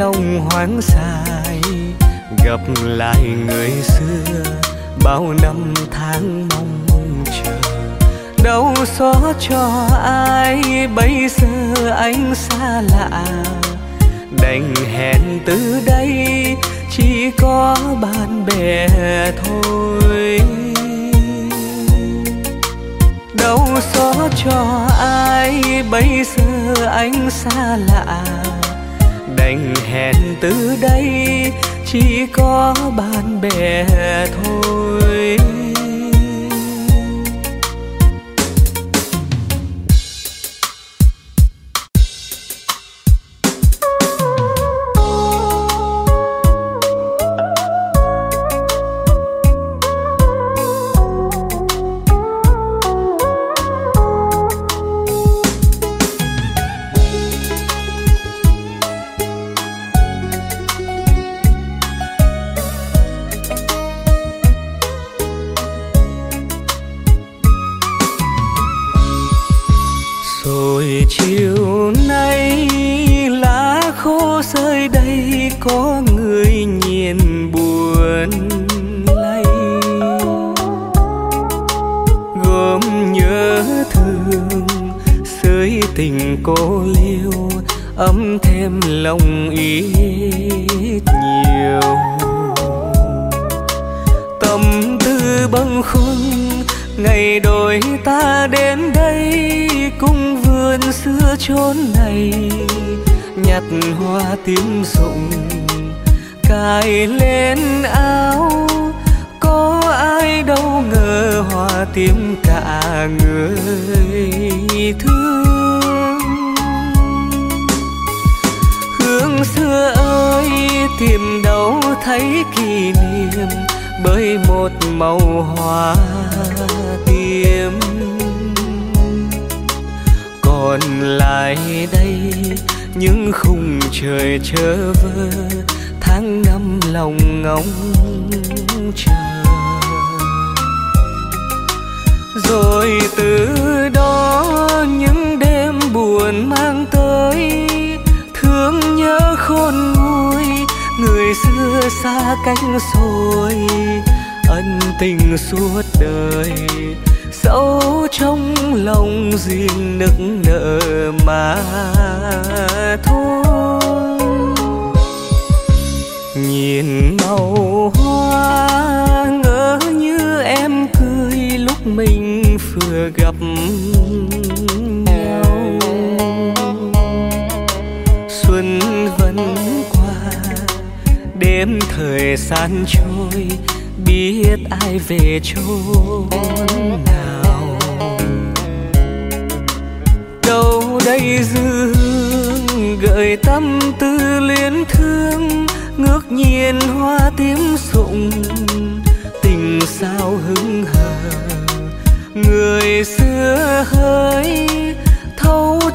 lòng hoang dại gặp lại người xưa, bao năm tháng mong chờ. Đâu xót cho ai, bây giờ anh xa lạ. Đành hẹn từ đây, chỉ có bạn bè thôi. Đâu xót cho ai, bây giờ anh xa lạ đành hẹn từ đây chỉ có bạn bè thôi.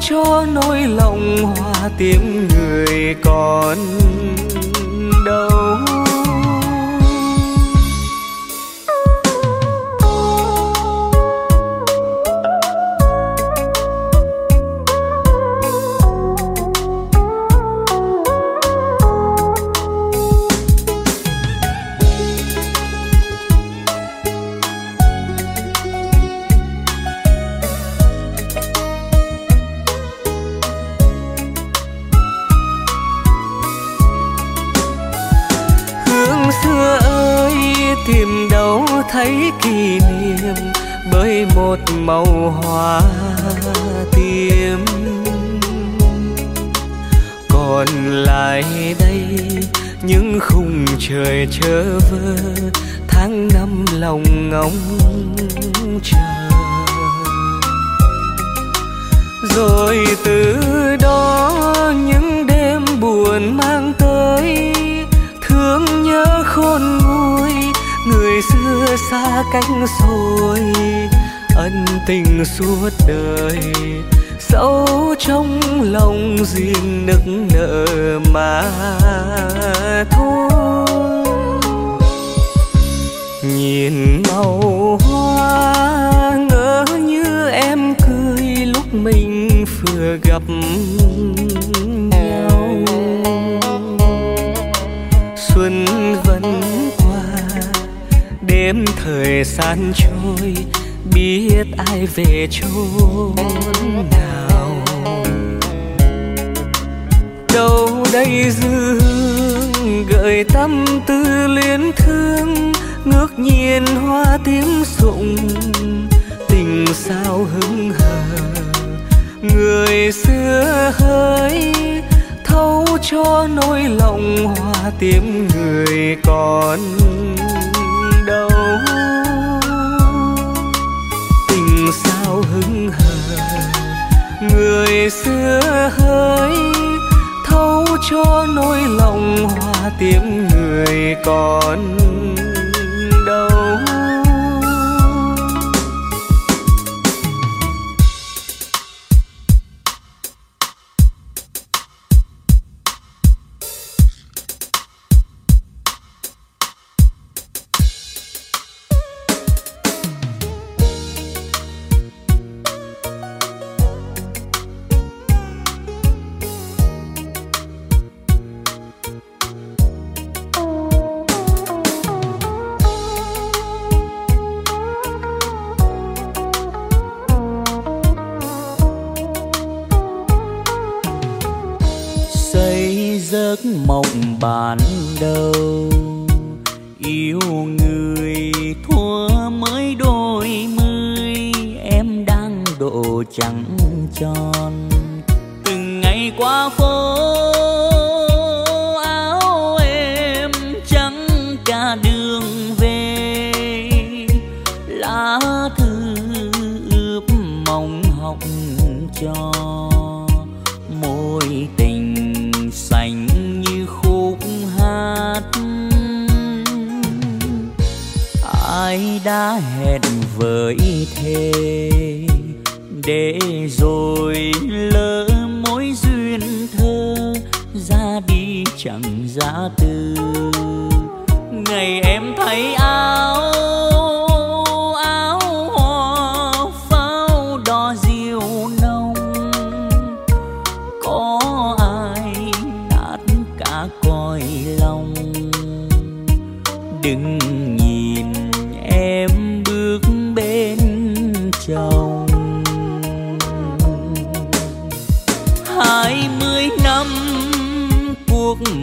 Cho nỗi lòng hoa tiếng người còn cho môi tình xanh ai đã hẹn với thế để rồi lỡ mối duyên thơ ra đi chẳng giá từ? Ngày em thấy anh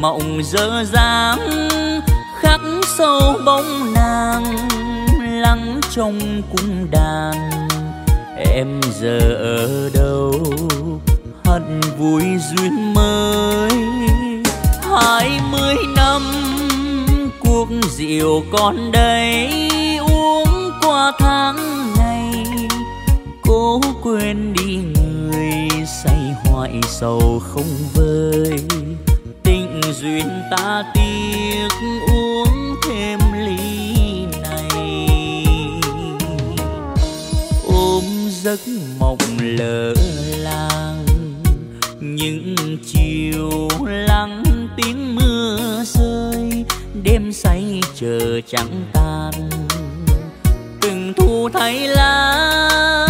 mộng dở dáng khắc sâu bóng nàng, lắng trong cung đàn. Em giờ ở đâu? Hận vui duyên mới. Hai mươi năm, cuộc rượu còn đây, uống qua tháng ngày. Cố quên đi người say hoại sầu không vơi duyên ta tiếc uống thêm ly này. Ôm giấc mộng lỡ làng, những chiều lắng tiếng mưa rơi, đêm say chờ chẳng tan. Từng thu thấy lá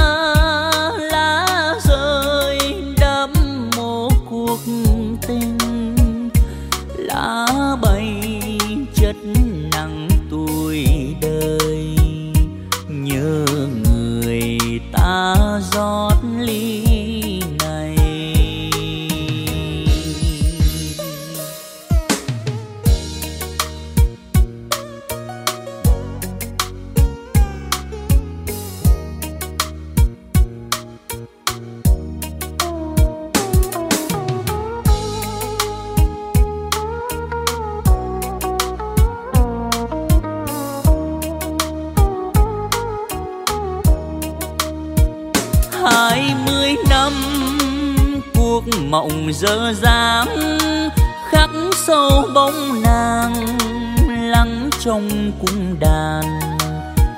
cung đàn.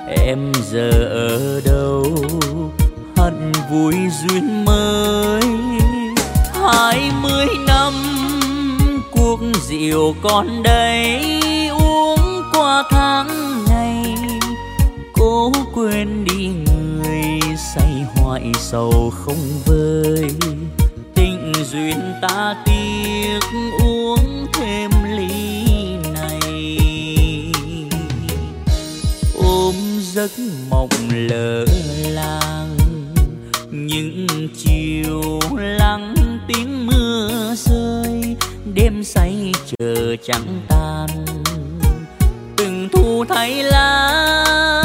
Em giờ ở đâu? Hận vui duyên mới. Hai mươi năm, cuộc rượu còn đây. Uống qua tháng ngày, cố quên đi người say hoại sầu không vơi. Tình duyên ta tiếc uống giấc mộng lỡ làng. Những chiều lắng tiếng mưa rơi, đêm say chờ trắng tan. Từng thu thay lá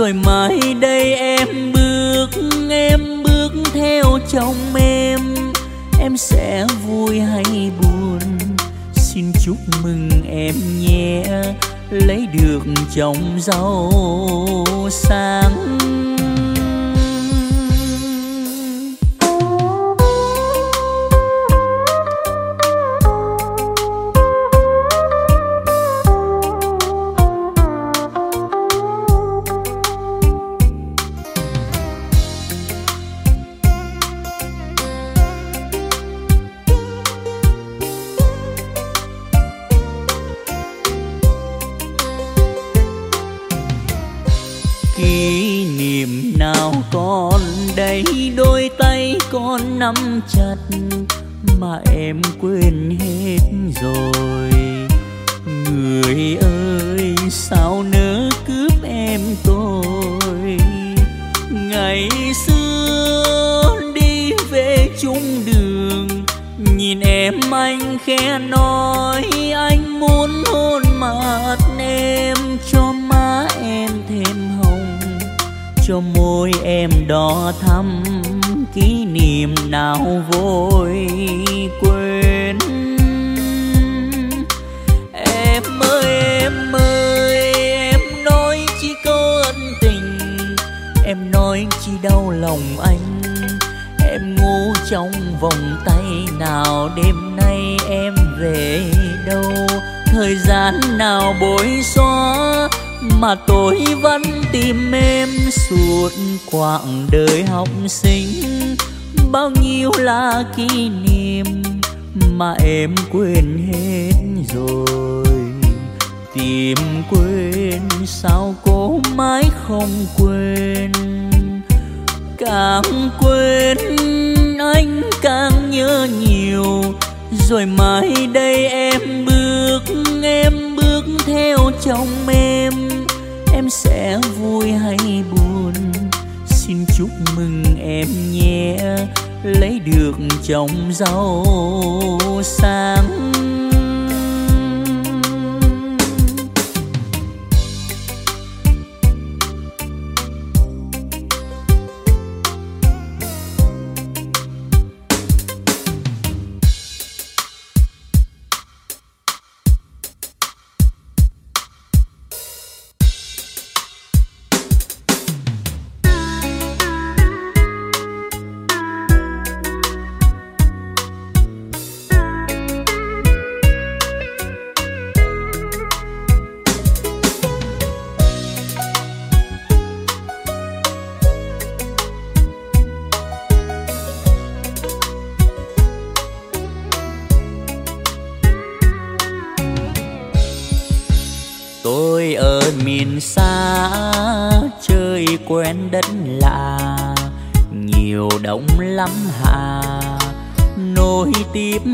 rồi mai đây em bước em bước theo chồng em. Em sẽ vui hay buồn, xin chúc mừng em nhé. Lấy được chồng giàu sang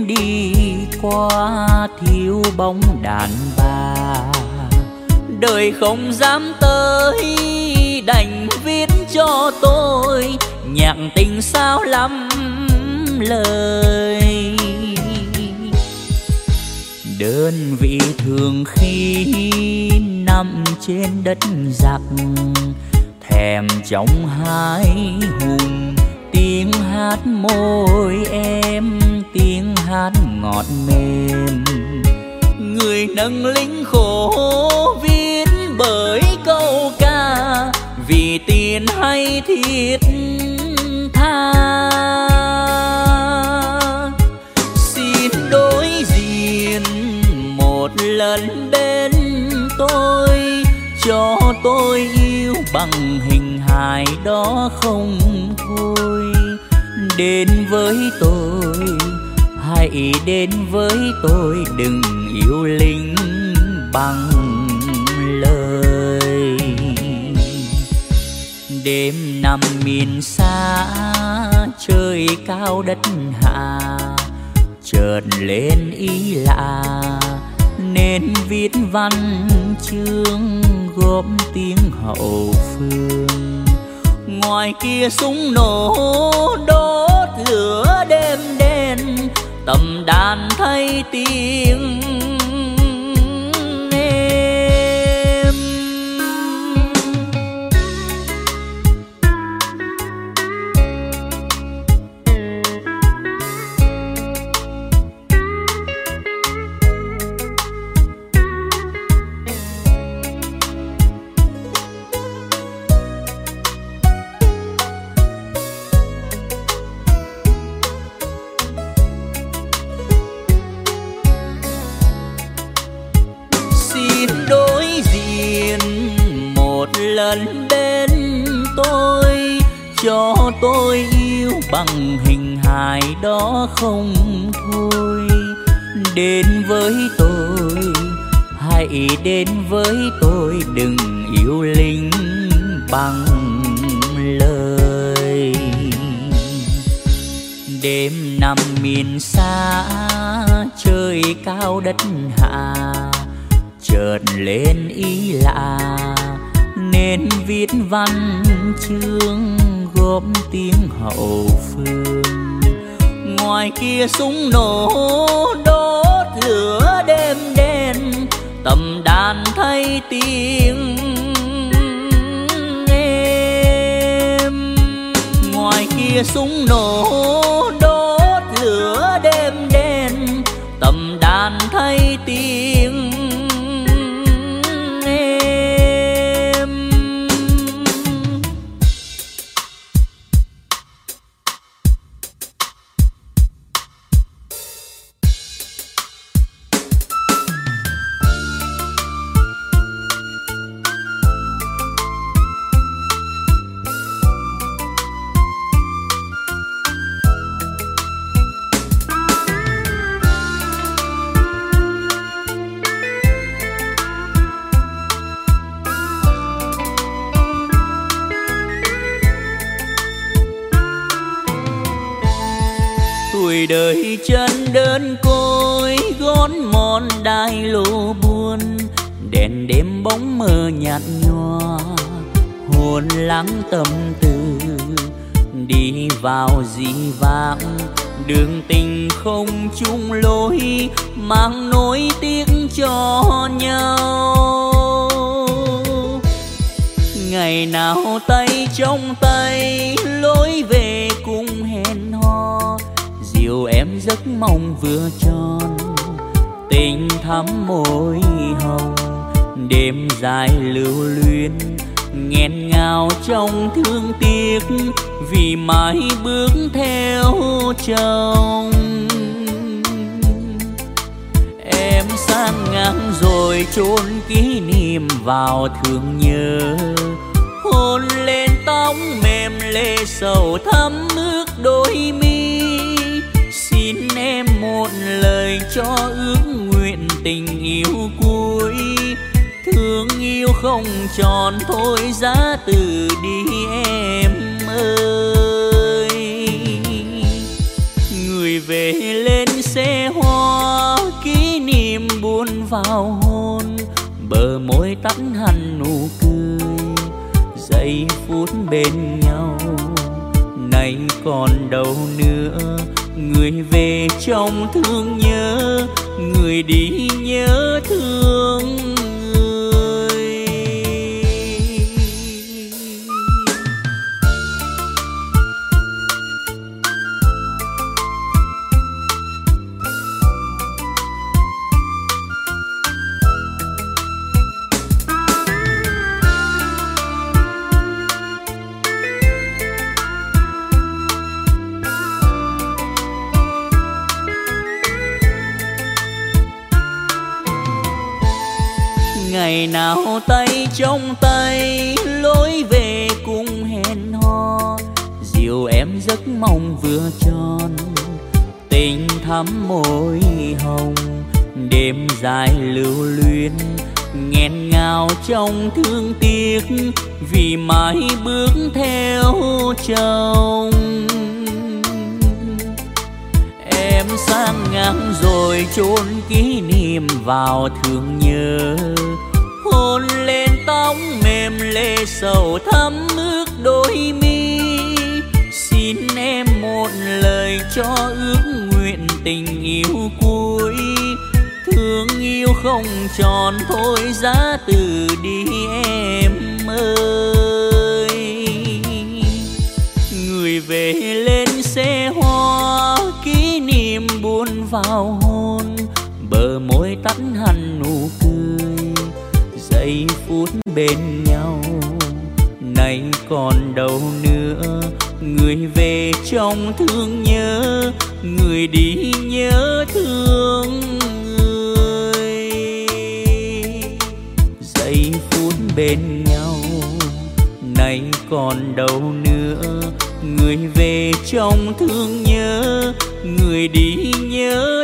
đi qua thiếu bóng đàn bà. Đời không dám tới, đành viết cho tôi nhạc tình sao lắm lời. Đơn vị thường khi nằm trên đất giặc, thèm trong hai hùng, tiếng hát môi em tiếng hát ngọt mềm. Người nâng lính khổ viết bởi câu ca, vì tiền hay thiết tha. Xin đối diện một lần bên tôi, cho tôi yêu bằng hình hài đó không thôi. Đến với tôi hãy đến với tôi, đừng yêu linh bằng lời. Đêm nằm miền xa, trời cao đất hạ, chợt lên ý lạ, nên viết văn chương góp tiếng hậu phương. Ngoài kia súng nổ, đốt lửa đêm đêm tầm đàn thay tiếng lần bên tôi, cho tôi yêu bằng hình hài đó không thôi. Đến với tôi, hãy đến với tôi, đừng yêu linh bằng lời. Đêm nằm miền xa, trời cao đất hạ chợt lên ý lạ nên viết văn chương góp tiếng hậu phương ngoài kia súng nổ, đốt lửa đêm đen, tầm đàn thay tiếng em. ngoài kia súng nổ buồn lắng tâm tư. Đi vào dị vãng, đường tình không chung lối, mang nỗi tiếc cho nhau. Ngày nào tay trong tay, lối về cùng hẹn hò. Dìu em giấc mong vừa tròn, tình thắm môi hồng. Đêm dài lưu luyến nào trong thương tiếc vì mãi bước theo chồng. Em sang ngang rồi chôn kỷ niệm vào thương nhớ, hôn lên tóc mềm lệ sầu thắm ước đôi mi. Xin em một lời cho ước nguyện tình yêu cuối thương yêu không tròn thôi, giá từ đi em ơi. Người về lên xe hoa, kỷ niệm buồn vào hôn bờ môi tắt hẳn nụ cười. Giây phút bên nhau, nay còn đâu nữa. Người về trong thương nhớ, người đi nhớ thương ngày nào tay trong tay, lối về cùng hẹn hò. Dìu em giấc mong vừa tròn, tình thắm môi hồng. Đêm dài lưu luyến, nghẹn ngào trong thương tiếc, vì mãi bước theo chồng. Em sang ngang rồi chôn kỷ niệm vào thương nhớ bóng mềm lệ sầu thắm ước đôi mi. Xin em một lời cho ước nguyện tình yêu cuối. Thương yêu không tròn thôi, giá từ đi em ơi. Người về lên xe hoa, kỷ niệm buồn vào hôn. Bờ môi tắt hằn nụ giây phút bên nhau. Nay còn đâu nữa, người về trong thương nhớ, người đi nhớ thương người. Giây phút bên nhau, nay còn đâu nữa, người về trong thương nhớ, người đi nhớ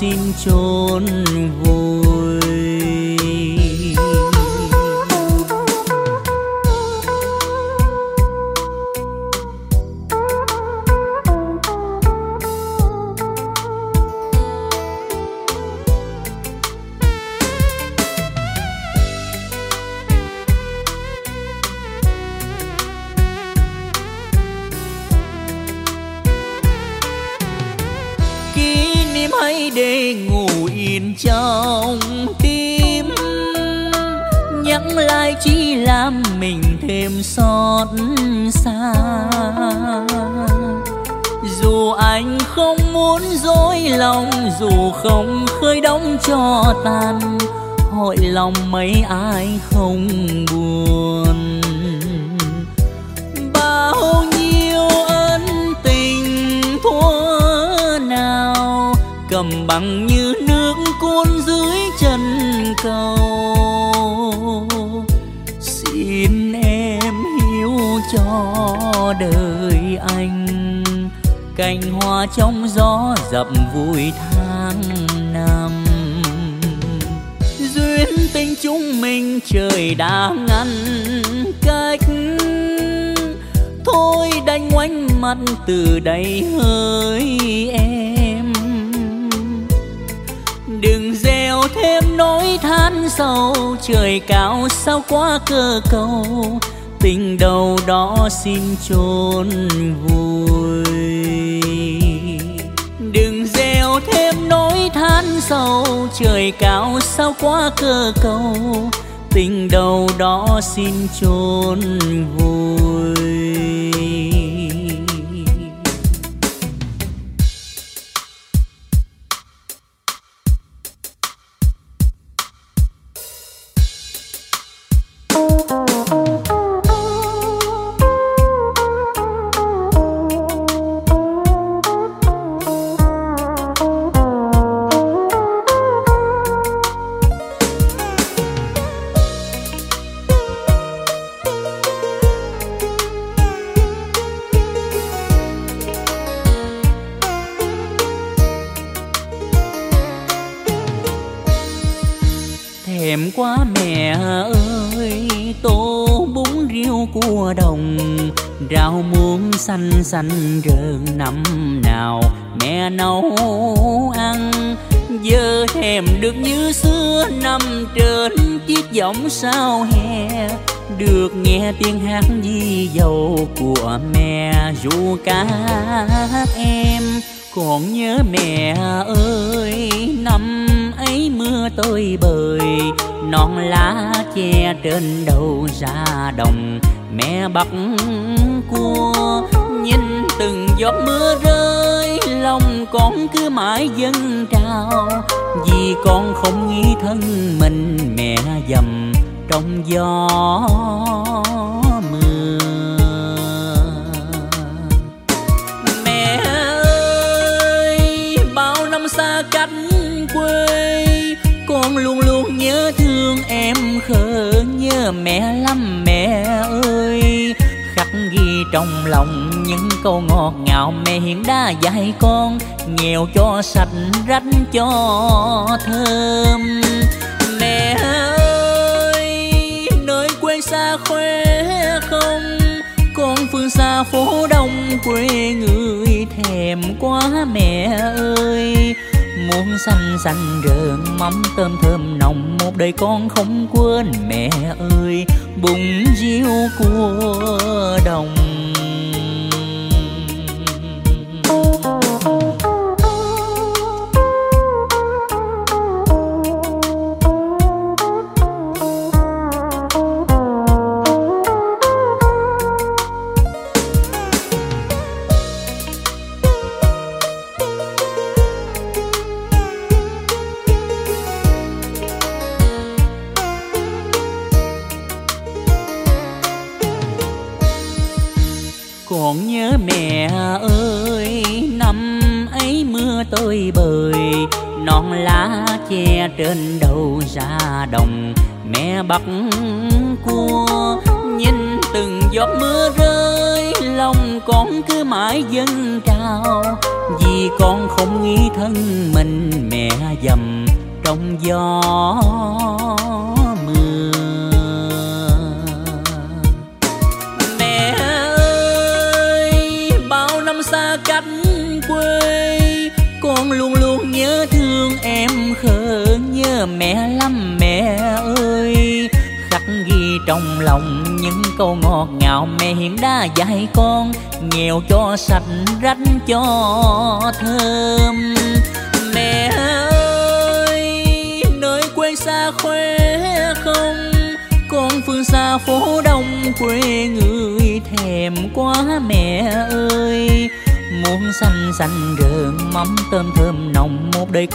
xin chôn mấy ai không buồn. Bao nhiêu ân tình thuở nào cầm bằng như nước cuốn dưới chân cầu. Xin em hiểu cho đời anh, cành hoa trong gió dập vui tháng năm tình chúng mình trời đã ngăn cách. Thôi đành ngoảnh mặt từ đây hỡi em. Đừng gieo thêm nỗi than sầu, trời cao sao quá cơ cầu. Tình đầu đó xin chôn vùi. Nỗi sâu trời cao sao quá cơ cầu. Tình đầu đó xin chôn vùi. Xanh xanh năm nào, mẹ nấu ăn. Giờ thèm được như xưa nằm trên chiếc võng sao hè. Được nghe tiếng hát di dầu của mẹ ru cả em. Còn nhớ mẹ ơi, năm ấy mưa tôi bời. Non lá che trên đầu ra đồng, mẹ bắt cua nhìn từng giọt mưa rơi, lòng con cứ mãi dâng trào. Vì con không nghĩ thân mình mẹ dầm trong gió mưa. Mẹ ơi, bao năm xa cách quê, con luôn luôn nhớ thương em khờ nhớ mẹ lắm mẹ ơi trong lòng những câu ngọt ngào mẹ hiện đã dạy con, nghèo cho sạch, rách cho thơm. Mẹ ơi, nơi quê xa khỏe không, con phương xa phố đông quê người thèm quá mẹ ơi. Muốn xanh xanh rợn mắm tôm thơm nồng, một đời con không quên mẹ ơi. Bụng diêu cua đồng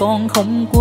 nồng một đời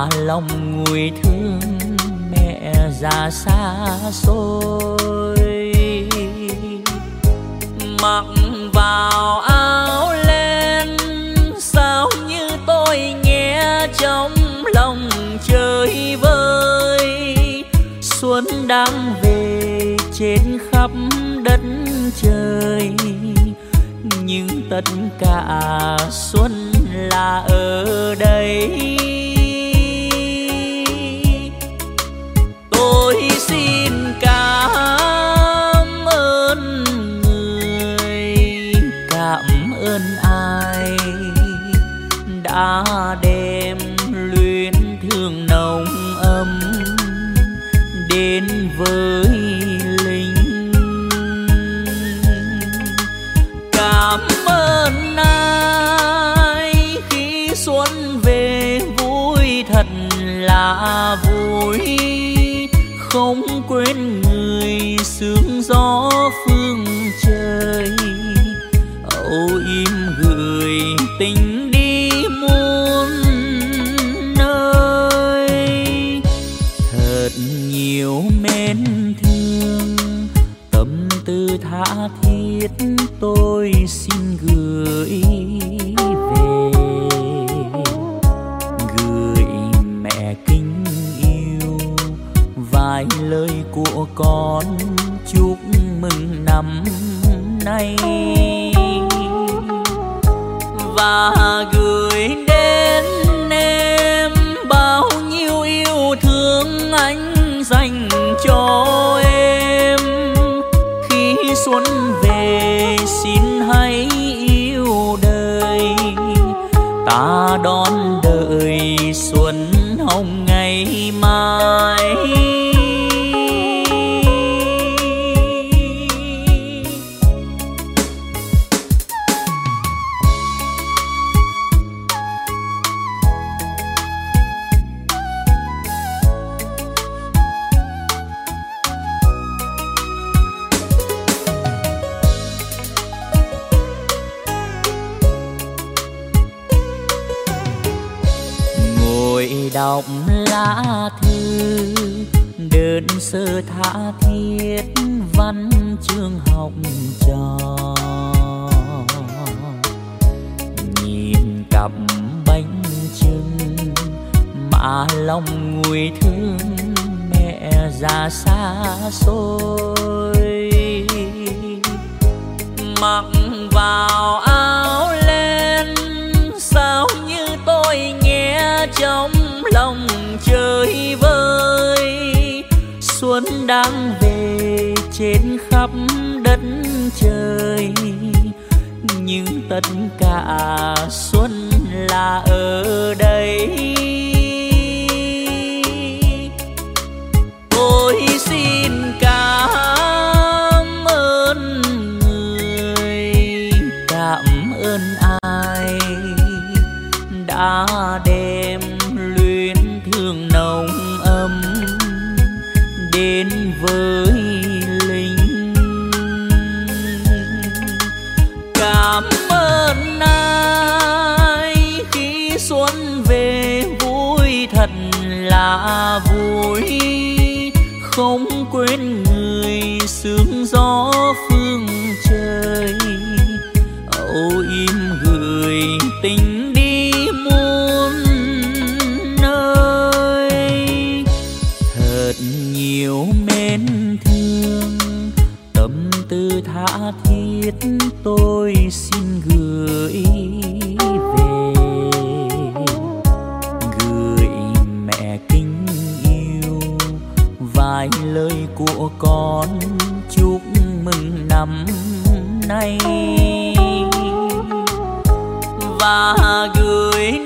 mà lòng nguôi thương mẹ già xa xôi. Mặc vào áo len, sao như tôi nghe trong lòng chơi vơi. Xuân đang về trên khắp đất trời, nhưng tất cả xuân là ở đây. xin cảm ơn người, cảm ơn ai đã đem luyến thương nồng ấm đến với linh. Cảm ơn ai khi xuân về, vui thật là vui không quên người sương gió phương trời. Âu im người tình đi muôn nơi. Thật nhiều mến thương, tâm tư tha thiết tôi xin gửi. phải lời của con chúc mừng năm nay. Và gửi đến sơ tha thiết, văn chương học trò. Nhìn cặp bánh trưng mà lòng nguôi thương mẹ già xa xôi. Mặc vào áo len, sao như tôi nghe trong lòng chơi vơi? Xuân đang về trên khắp đất trời. Nhưng tất cả xuân là ở đây. Tôi xin cảm ơn người, cảm ơn ai đã đến. Với linh cảm ơn ai khi xuân về, vui thật là vui. Không quên người tôi xin gửi về. Gửi mẹ kính yêu, vài lời của con chúc mừng năm nay. Và gửi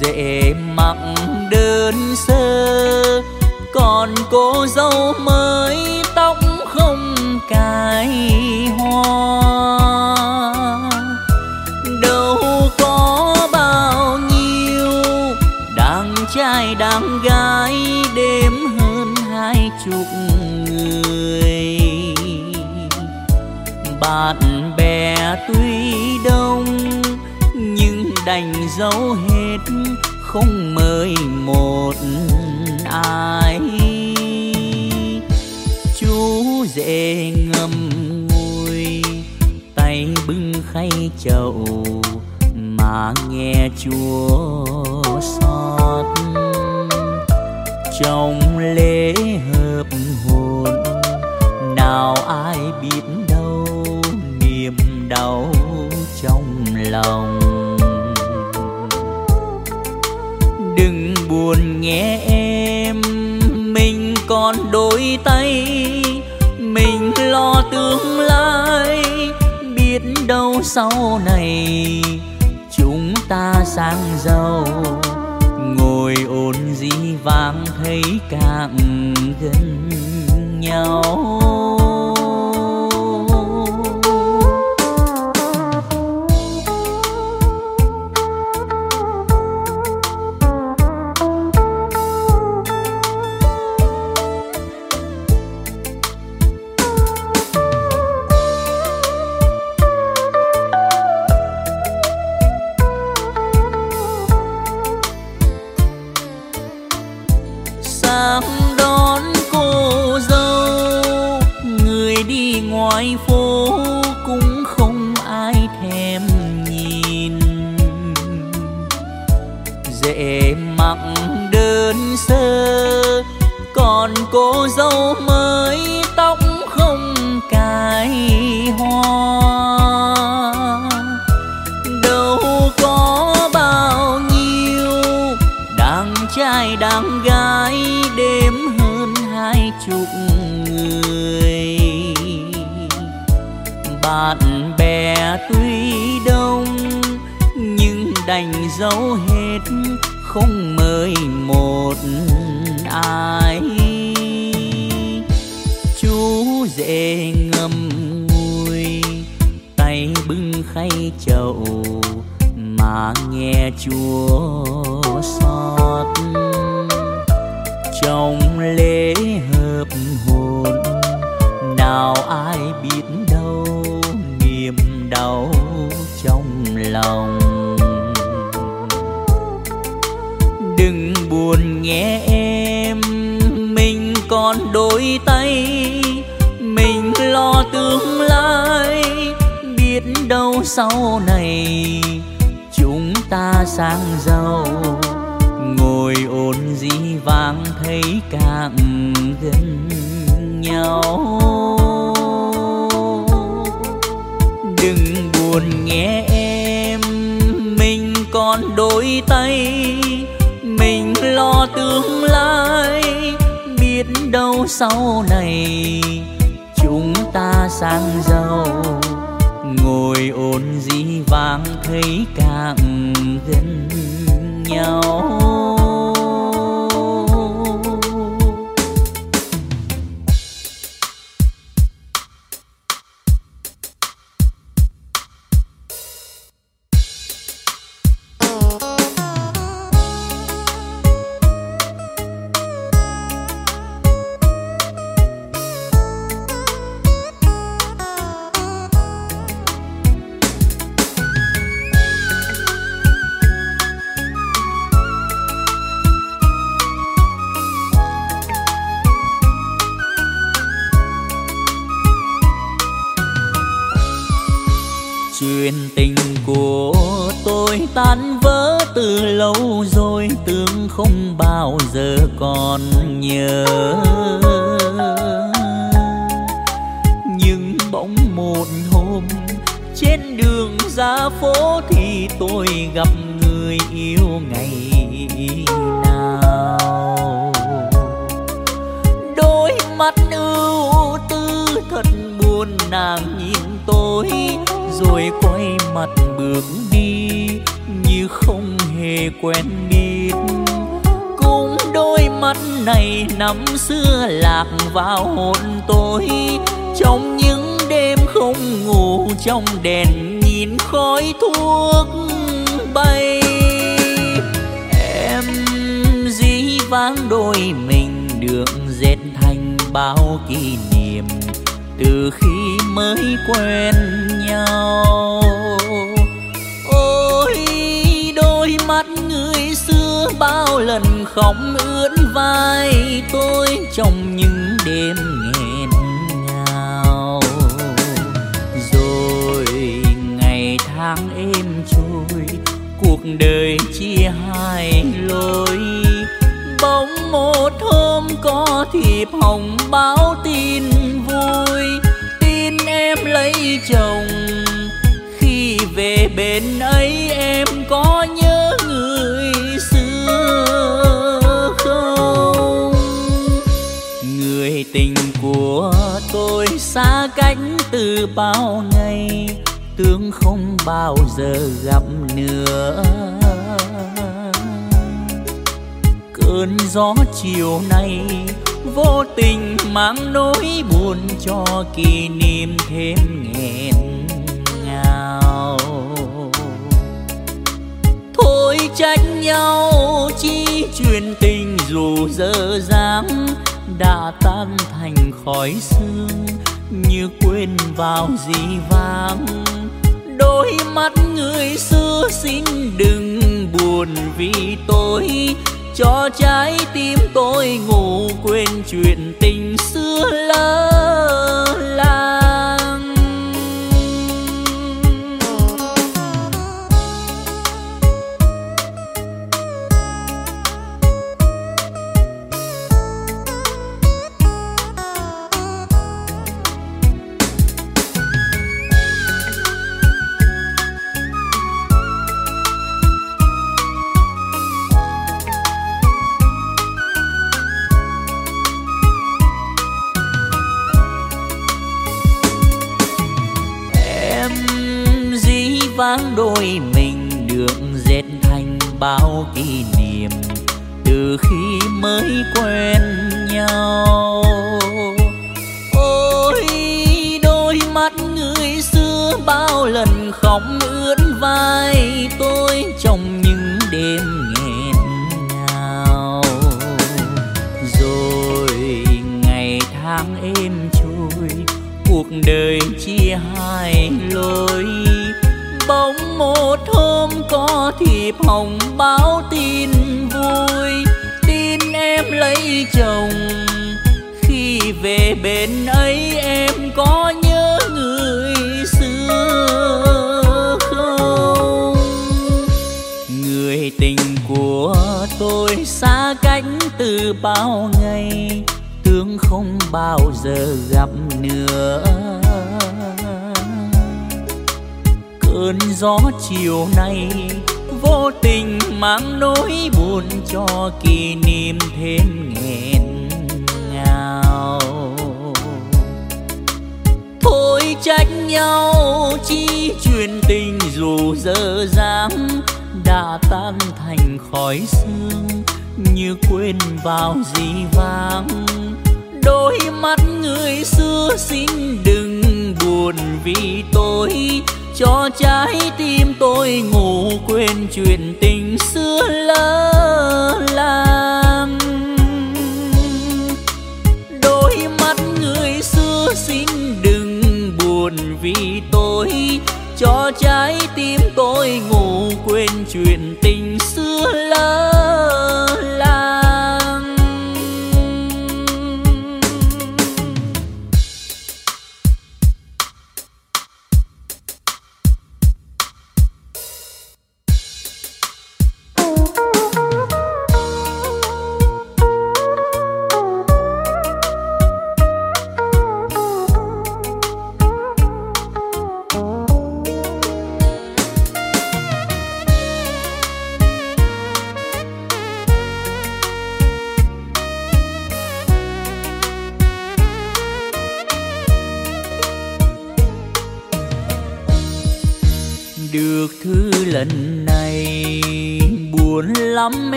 dễ mặc đơn sơ. Còn cô dâu mới tóc không cài hoa. Đâu có bao nhiêu đàn trai đàn gái đêm hơn hai chục người. Bạn bè tuy đông đành giấu hết, không mời một ai. Chú dễ ngâm ngùi, tay bưng khay chậu mà nghe chúa xót. Trong lễ hợp hồn, nào ai biết đâu niềm đau trong lòng. Buồn nghe em. Mình còn đôi tay, mình lo tương lai. Biết đâu sau này chúng ta sang giàu. Ngồi ôn dĩ vang thấy càng gần nhau. Dâu mới tóc không cài hoa. Đâu có bao nhiêu đàn trai đàn gái đêm hơn hai chục người. Bạn bè tuy đông nhưng đành giấu hết, không mời một ai dễ ngâm ngùi tay bưng khay chậu mà nghe chúa xót. Trong lễ hợp hồn, nào ai biết đâu niềm đau trong lòng. Lai biết đâu sau này chúng ta sang giàu, ngồi ôn dĩ vang thấy càng gần nhau. Đừng buồn nghe em, mình còn đôi tay, mình lo tương lai, biết đâu sau này ta sang giàu. Ngồi ôn dĩ vang thấy càng gần nhau. Kỷ niệm từ khi mới quen nhau. Ôi, đôi mắt người xưa bao lần không ướn vai tôi trong những đêm nghẹn ngào. Rồi ngày tháng êm trôi, cuộc đời chia hai lối. Bóng một hôm có thiệp hồng báo từ bao ngày, tướng không bao giờ gặp nữa. Cơn gió chiều nay vô tình mang nỗi buồn cho kỷ niệm thêm nghẹn ngào. Thôi trách nhau chi truyền tình dù dở dáng đã tan thành khói sương như quên vào gì vang. Đôi mắt người xưa xin đừng buồn vì tôi. Cho trái tim tôi ngủ quên chuyện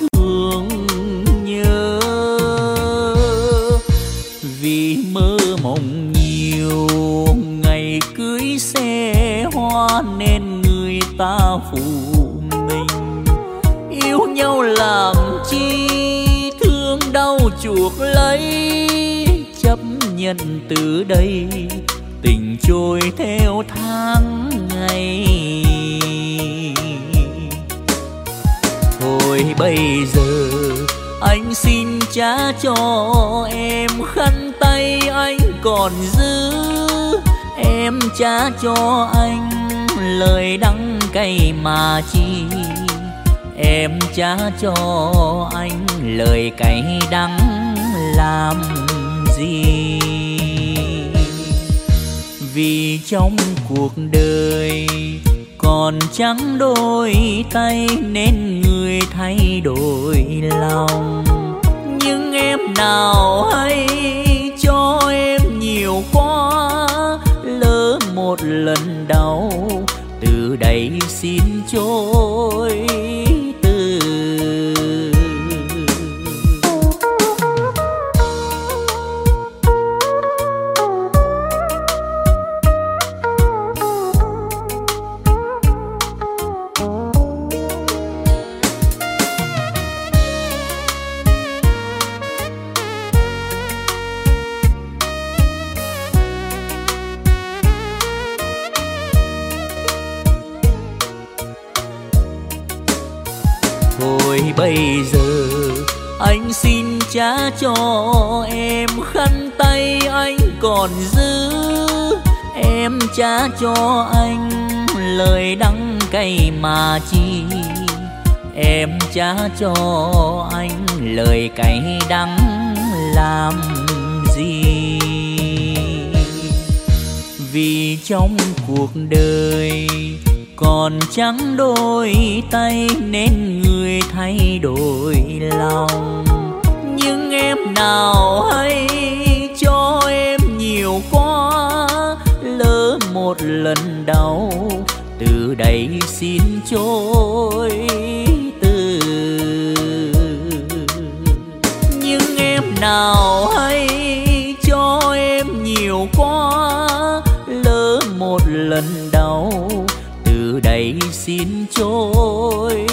thương nhớ. Vì mơ mộng nhiều, ngày cưới xe hoa nên người ta phụ mình. Yêu nhau làm chi, thương đau chuộc lấy. Chấp nhận từ đây, tình trôi theo tháng ngày rồi bây giờ anh xin trả cho em khăn tay anh còn giữ. Em trả cho anh lời đắng cay mà chi. Em trả cho anh lời cay đắng làm gì? Vì trong cuộc đời còn trắng đôi tay nên người thay đổi lòng. Nhưng em nào hay cho em nhiều quá, lỡ một lần đau, từ đây xin trôi. Cha trả cho em khăn tay anh còn giữ. Em trả cho anh lời đắng cay mà chi. Em trả cho anh lời cay đắng làm gì? Vì trong cuộc đời còn trắng đôi tay nên người thay đổi lòng em nào hay cho em nhiều quá. Lỡ một lần đau, từ đây xin trôi từ. Nhưng em nào hay cho em nhiều quá. Lỡ một lần đau, từ đây xin trôi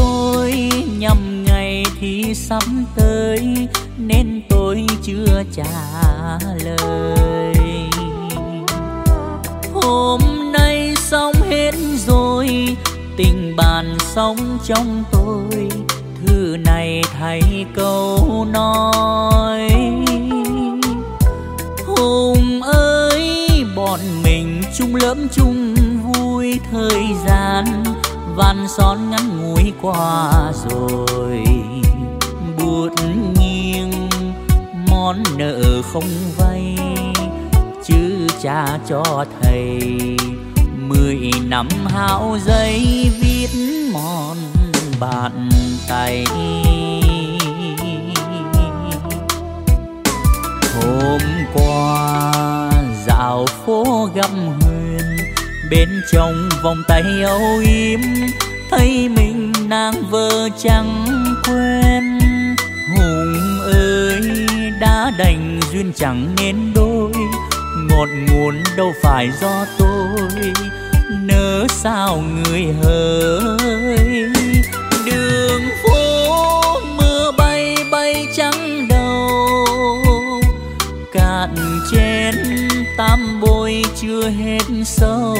tôi, nhằm ngày thì sắp tới, nên tôi chưa trả lời. Hôm nay xong hết rồi, tình bàn sống trong tôi, thư này thay câu nói. Hùng ơi bọn mình chung lẫm chung vui thời gian van son ngắn ngủi qua rồi. Buốt nghiêng, món nợ không vay, chứ cha cho thầy. Mười năm hao giấy viết mòn bàn tay. Hôm qua, dạo phố gặp huyền bên trong vòng tay âu yếm, thấy mình nàng vợ chẳng quen. Hùng ơi, đã đành duyên chẳng nên đôi ngọt nguồn đâu phải do tôi. Nỡ sao người hỡi, đường phố mưa bay bay trắng đầu. Cạn chén tam bôi chưa hết sâu.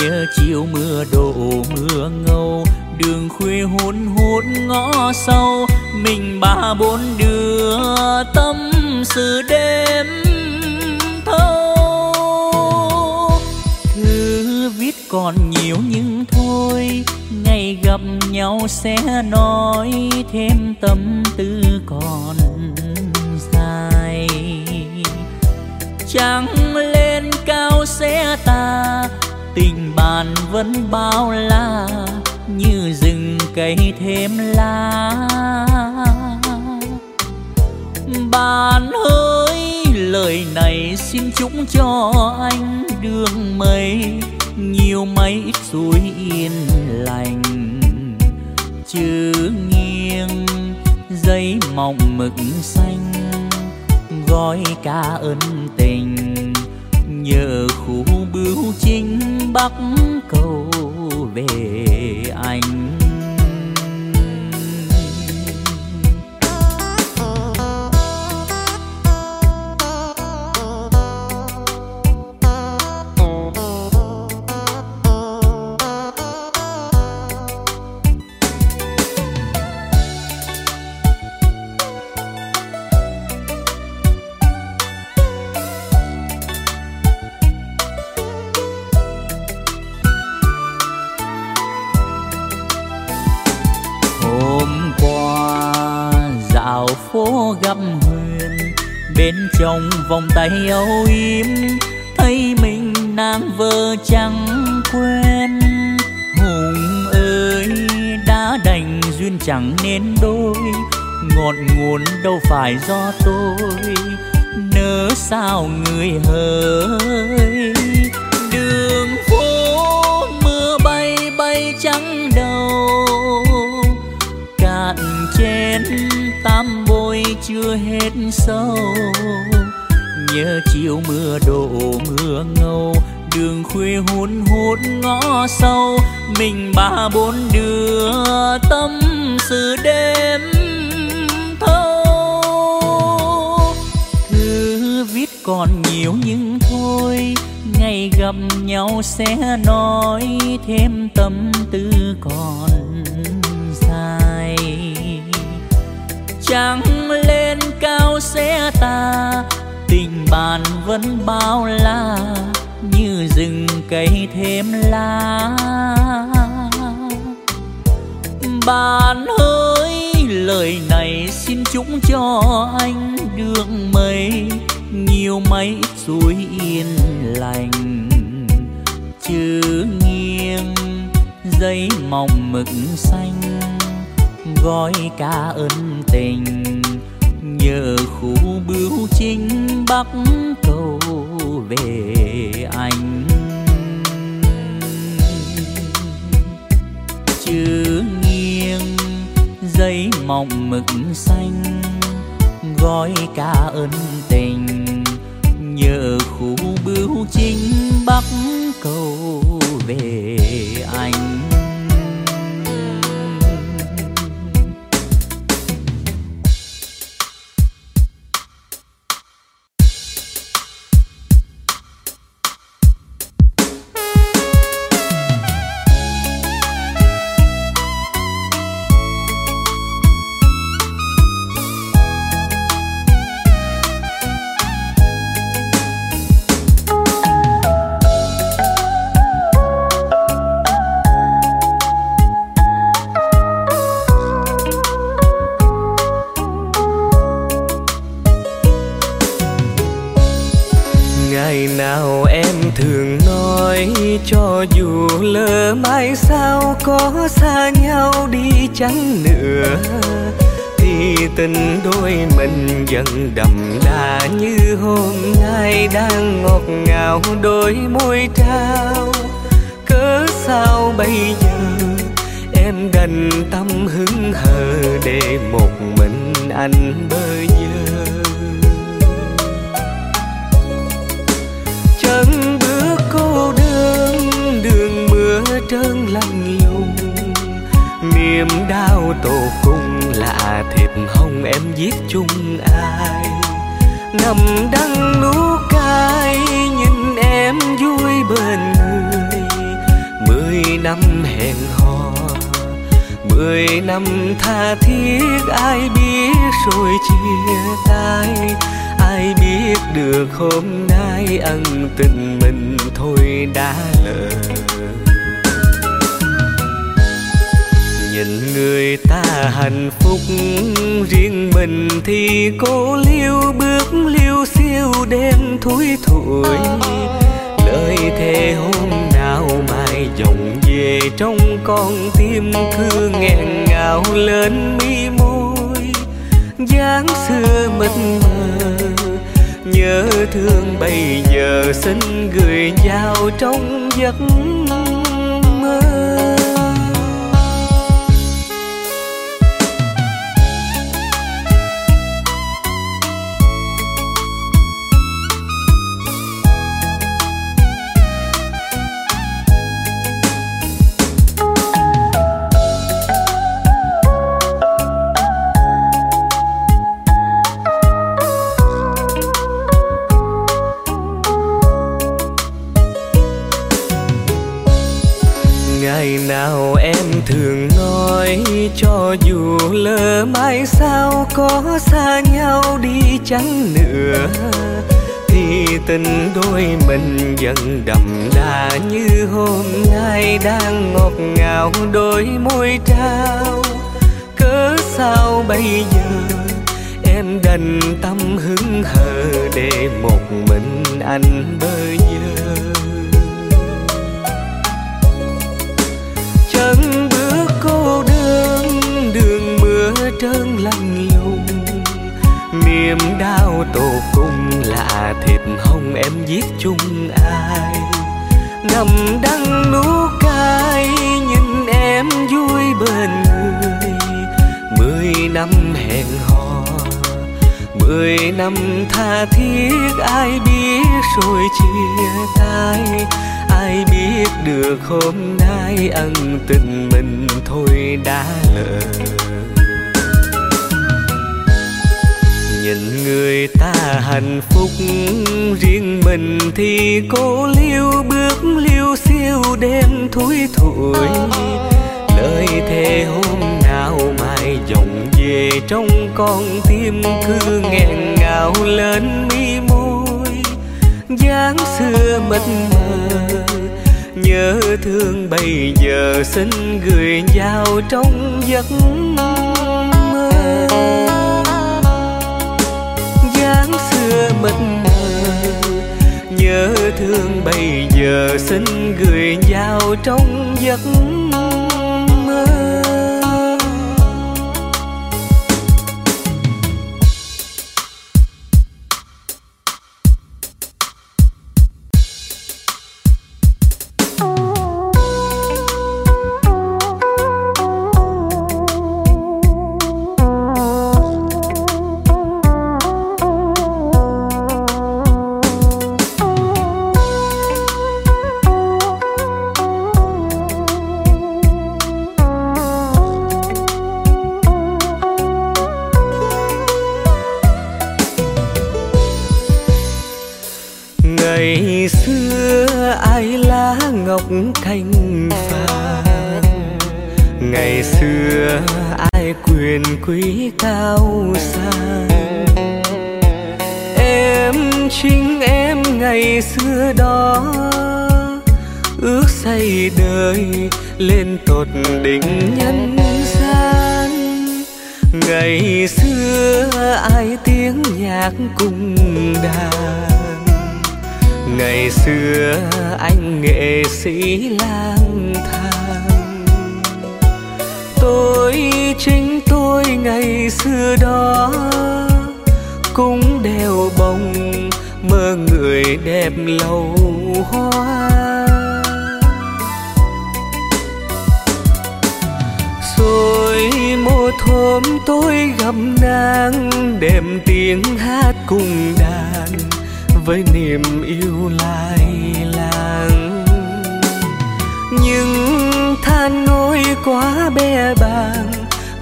Nhớ chiều mưa đổ, mưa ngâu, đường khuya hôn hút ngõ sâu. Mình ba bốn đứa tâm sự đêm thâu. Thư viết còn nhiều nhưng thôi, ngày gặp nhau sẽ nói thêm tâm tư còn. Trăng lên cao sẽ ta. Tình bạn vẫn bao la, như rừng cây thêm lá bạn ơi, lời này xin chúc cho anh đường mây, nhiều mây ít suối yên lành. Chữ nghiêng dây mỏng mực xanh gói ca ân tình. Nhờ khu bưu chính bắc cầu về bên trong vòng tay âu yếm, thấy mình nàng vợ chẳng quen. Hùng ơi, đã đành duyên chẳng nên đôi ngọn nguồn đâu phải do tôi. Nỡ sao người hỡi? Mưa đổ, mưa ngâu. Đường khuya hôn hút ngõ sâu. Mình ba bốn đứa tâm sự đêm thâu. Thư viết còn nhiều nhưng thôi, ngày gặp nhau sẽ nói thêm tâm tư còn dài. Trăng lên cao sẽ ta tình bạn vẫn bao la, như rừng cây thêm lá. Bạn ơi, lời này xin chúc cho anh đường mây nhiều mây suối yên lành. Chữ nghiêng, giấy mỏng mực xanh, gói ca ân tình nhờ khu bưu chính bắc cầu về anh. Chữ nghiêng, giấy mỏng mực xanh, gói ca ân tình. Nhờ khu bưu chính bắc cầu về anh. Chân đậm đà như hôm nay đang ngọt ngào đôi môi trao cớ sao bây giờ em đành tâm hứng hờ để một mình anh bơ vơ chân bước cô đơn, đường mưa trơn lạnh niềm đau tột cùng là thiệp hồng em viết chung ai. Nằm đắng nú cay nhìn em vui bên người. Mười năm hẹn hò, mười năm tha thiết, ai biết rồi chia tay. Ai biết được hôm nay ân tình mình thôi đã lỡ nhìn người ta hạnh phúc. Riêng mình thì cô liêu bước liêu siêu đêm thui thủi. Lời thề hôm nào mai dòng về trong con tim cứ nghẹn ngào lên mi môi. Dáng xưa mịt mờ, nhớ thương bây giờ xin gửi vào trong giấc mơ. Tình đôi mình vẫn đậm đà như hôm nay đang ngọt ngào đôi môi trao. Cớ sao bây giờ em đành tâm hứng hờ để một mình anh bơ vơ? Chân bước cô đơn, đường mưa trơn lạnh niềm đau tổ cung là thịt hồng em giết chung ai. Nằm đắng nú cay nhìn em vui bên người. Mười năm hẹn hò, mười năm tha thiết, ai biết rồi chia tay. Ai biết được hôm nay ân tình mình thôi đã lỡ. Nhìn người ta hạnh phúc. Riêng mình thì cô liêu bước liêu siêu đêm thui thủi. Lời thề hôm nào mai vọng về trong con tim cứ nghẹn ngào lên mi môi. Dáng xưa mất mờ, nhớ thương bây giờ xin gửi vào trong giấc mơ. Mất nhớ thương bây giờ xin gửi nhau trong giấc mơ ai quyền quý cao sang em chính em ngày xưa đó, ước xây đời lên tột đỉnh nhân gian. Ngày xưa ai tiếng nhạc cùng đàn. Ngày xưa anh nghệ sĩ lang thang tôi, chính tôi ngày xưa đó cũng đeo bông mơ người đẹp lầu hoa. Rồi một hôm tôi gặp nàng, đem tiếng hát cùng đàn với niềm yêu lai làng than nỗi quá bé bàng,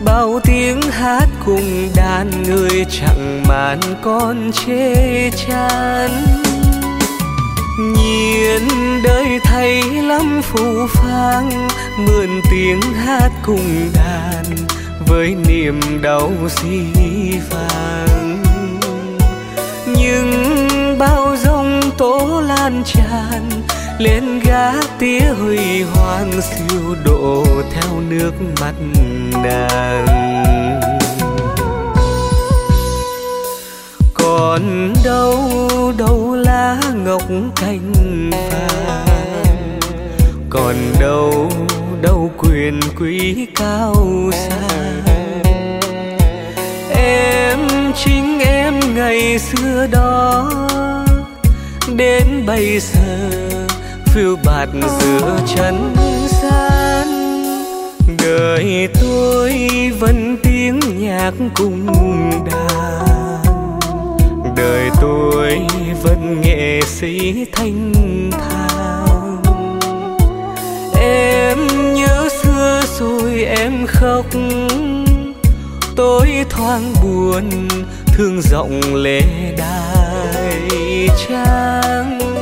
bao tiếng hát cùng đàn người chẳng màn con chê chán. Nhiên đời thấy lắm phù phang mượn tiếng hát cùng đàn với niềm đau di vàng. Nhưng bao giông tố lan tràn lên gá tía huy hoàng siêu độ theo nước mắt nàng. Còn đâu đâu lá ngọc cành vàng. Còn đâu đâu quyền quý cao xa em chính em ngày xưa đó, đến bây giờ phiêu bạt giữa chân gian. Đời tôi vẫn tiếng nhạc cùng đàn. Đời tôi vẫn nghệ sĩ thanh thang em nhớ xưa rồi em khóc. Tôi thoáng buồn, thương giọng lệ đài trang.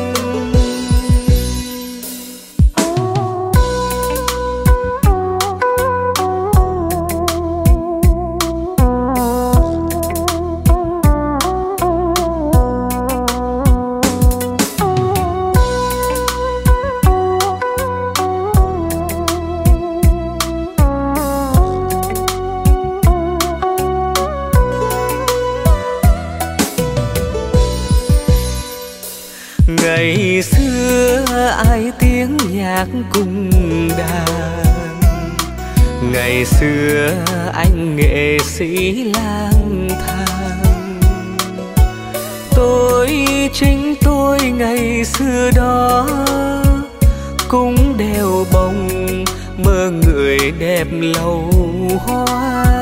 Tiếng nhạc đàn. Ngày xưa anh nghệ sĩ lang thang. Tôi chính tôi ngày xưa đó cũng đều bồng mơ người đẹp lâu hoa.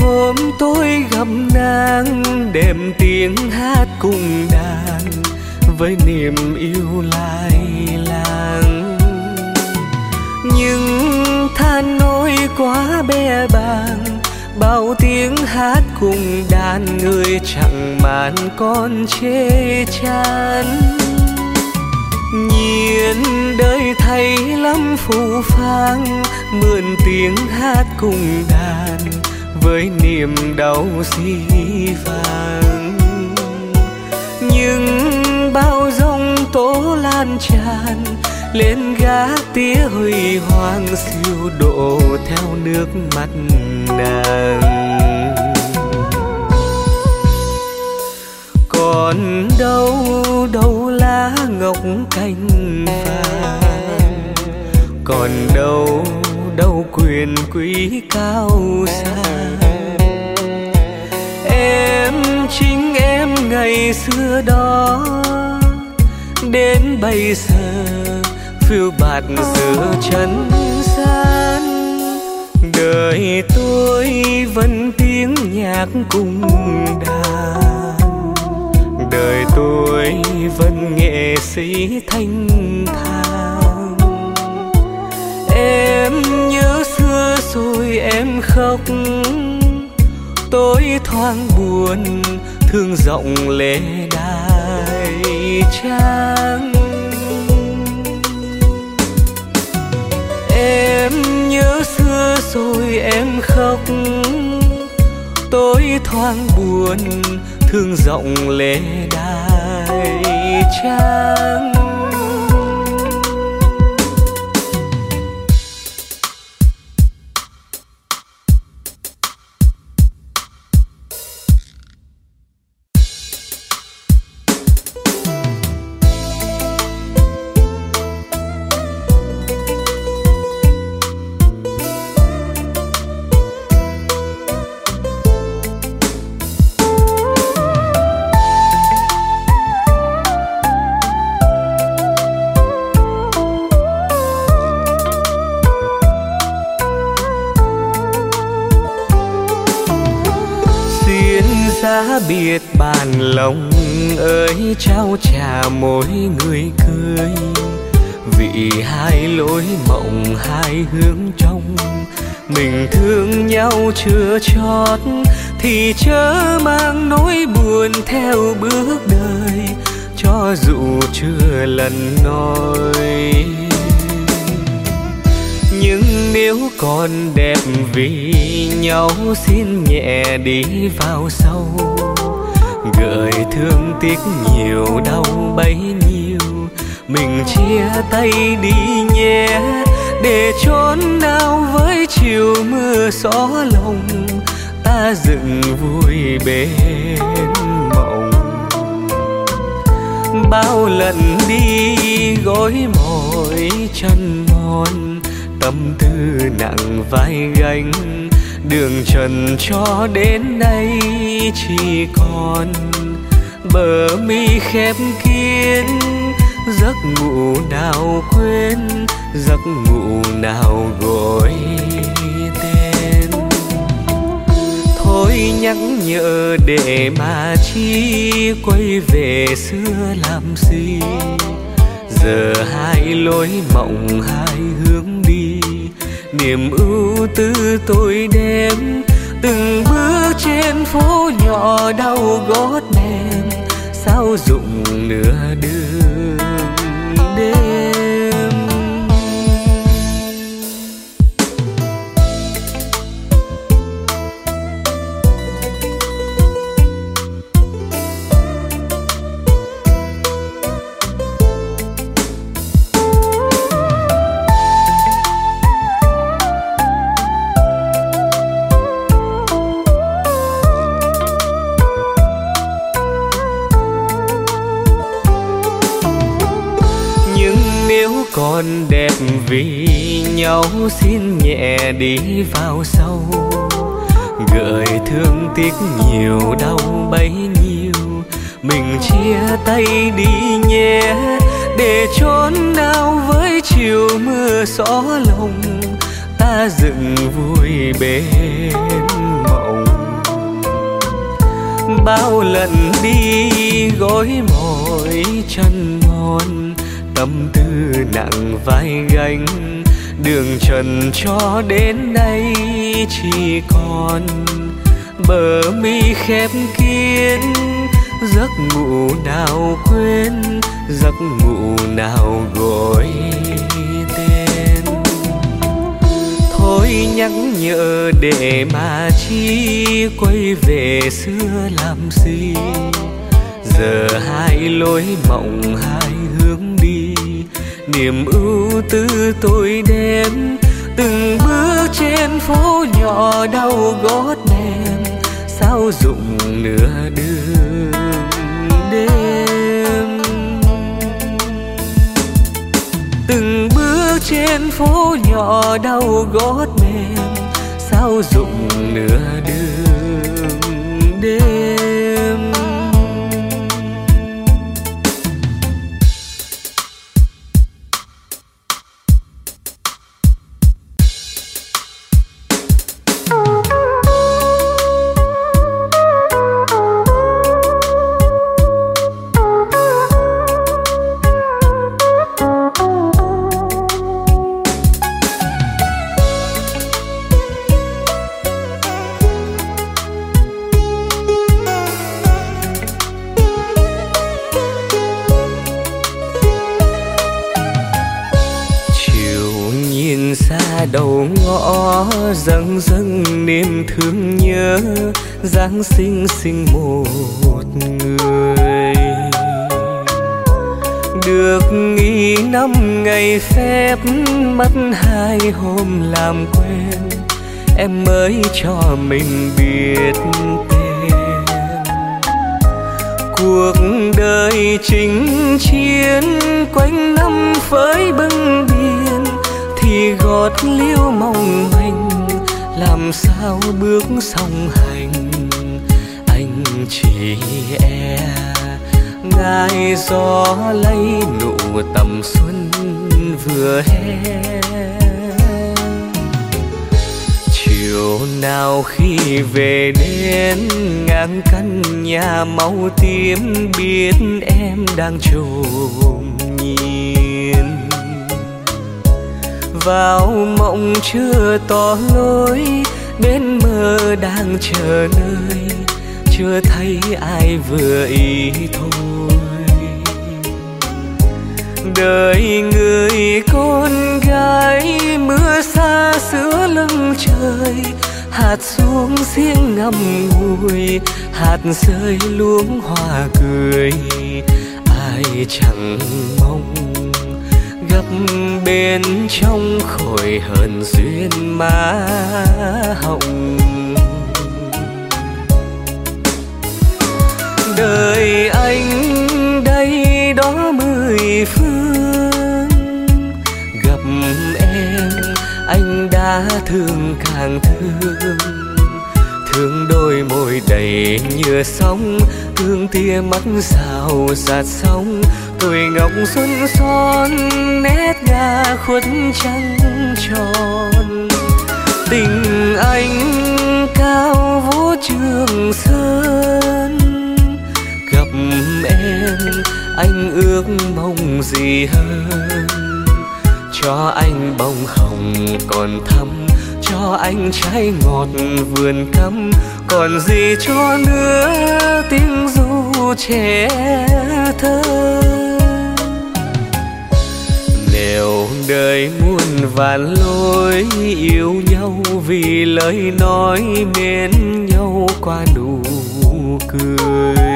Hôm tôi gặp nàng đem tiếng hát cùng đàn, với niềm yêu lai làng. Nhưng than nỗi quá bè bàng, bao tiếng hát cùng đàn người chẳng màn con chê chán. Nhiên đời thay lắm phù phang mượn tiếng hát cùng đàn với niềm đau dĩ vàng. Nhưng bao giông tố lan tràn, lên gá tía huy hoàng siêu độ theo nước mắt nàng. Còn đâu đâu lá ngọc cành vàng. Còn đâu đâu quyền quý cao xa. Em chính em ngày xưa đó, đến bây giờ phiêu bạt giữa chân gian. Đời tôi vẫn tiếng nhạc cùng đàn. Đời tôi vẫn nghệ sĩ thanh thản em nhớ xưa rồi em khóc. Tôi thoáng buồn, thương giọng lệ đài trang. Em nhớ xưa rồi em khóc. Tôi thoáng buồn, thương giọng lệ đài trang. Trao trả mỗi người cười. Vì hai lối mộng, hai hướng trong, mình thương nhau chưa chót, thì chớ mang nỗi buồn theo bước đời, cho dù chưa lần nói. Nhưng nếu còn đẹp vì nhau, xin nhẹ đi vào sâu gợi thương tiếc nhiều, đau bấy nhiêu. Mình chia tay đi nhé, để chốn nào với chiều mưa gió lòng ta dựng vui bên mộng. Bao lần đi gối mỏi chân mòn, tâm tư nặng vai gánh đường trần cho đến nay chỉ còn bờ mi khép kín, giấc ngủ nào quên, giấc ngủ nào gọi tên. Thôi nhắc nhở để mà chi quay về xưa làm gì? Giờ hai lối mộng hai hướng đi niềm ưu tư tôi đem từng bước trên phố nhỏ đau gót mềm sao dụng nửa đứa? Vì nhau xin nhẹ đi vào sâu, gợi thương tiếc nhiều, đau bấy nhiêu. Mình chia tay đi nhé, để trốn nào với chiều mưa gió lòng ta dựng vui bên mộng. Bao lần đi gối mỏi chân mòn tâm tư nặng vai gánh. Đường trần cho đến nay chỉ còn bờ mi khép kín. Giấc ngủ nào quên, giấc ngủ nào gọi tên. Thôi nhắc nhở để mà chi quay về xưa làm gì? Giờ hai lối mộng hai niềm ưu tư tôi đem từng bước trên phố nhỏ đau gót mềm sao dụng nửa đường đêm. Từng bước trên phố nhỏ đau gót mềm sao dụng nửa đường đêm. Giáng sinh sinh một người. Được nghỉ năm ngày phép, mất hai hôm làm quen. Em mới cho mình biết tên. Cuộc đời chính chiến, quanh năm phới bưng biên. Thì gót liêu mong manh, làm sao bước song hành? Chỉ e. Ngài gió lấy nụ tầm xuân vừa hè. Chiều nào khi về đến, ngang căn nhà màu tím biết em đang trồm nhìn. Vào mộng chưa tỏ lối, đến mơ đang chờ nơi chưa thấy ai vừa ý thôi. Đời người con gái mưa xa giữa lưng trời, hạt xuống riêng ngầm ngùi, hạt rơi luống hoa cười. Ai chẳng mong gặp bên trong khổi hờn duyên má hồng. Đời anh đây đó mười phương. Gặp em, anh đã thương càng thương. Thương đôi môi đầy như sóng, thương tia mắt xào giạt sóng. Tuổi ngọc xuân son, nét ngà khuất trăng tròn. Tình anh cao vũ trường sơn em anh ước mong gì hơn? Cho anh bông hồng còn thắm, cho anh trái ngọt vườn cắm. Còn gì cho nữa tiếng ru trẻ thơ? Nếu đời muôn vàn lối yêu nhau vì lời nói mến nhau qua nụ cười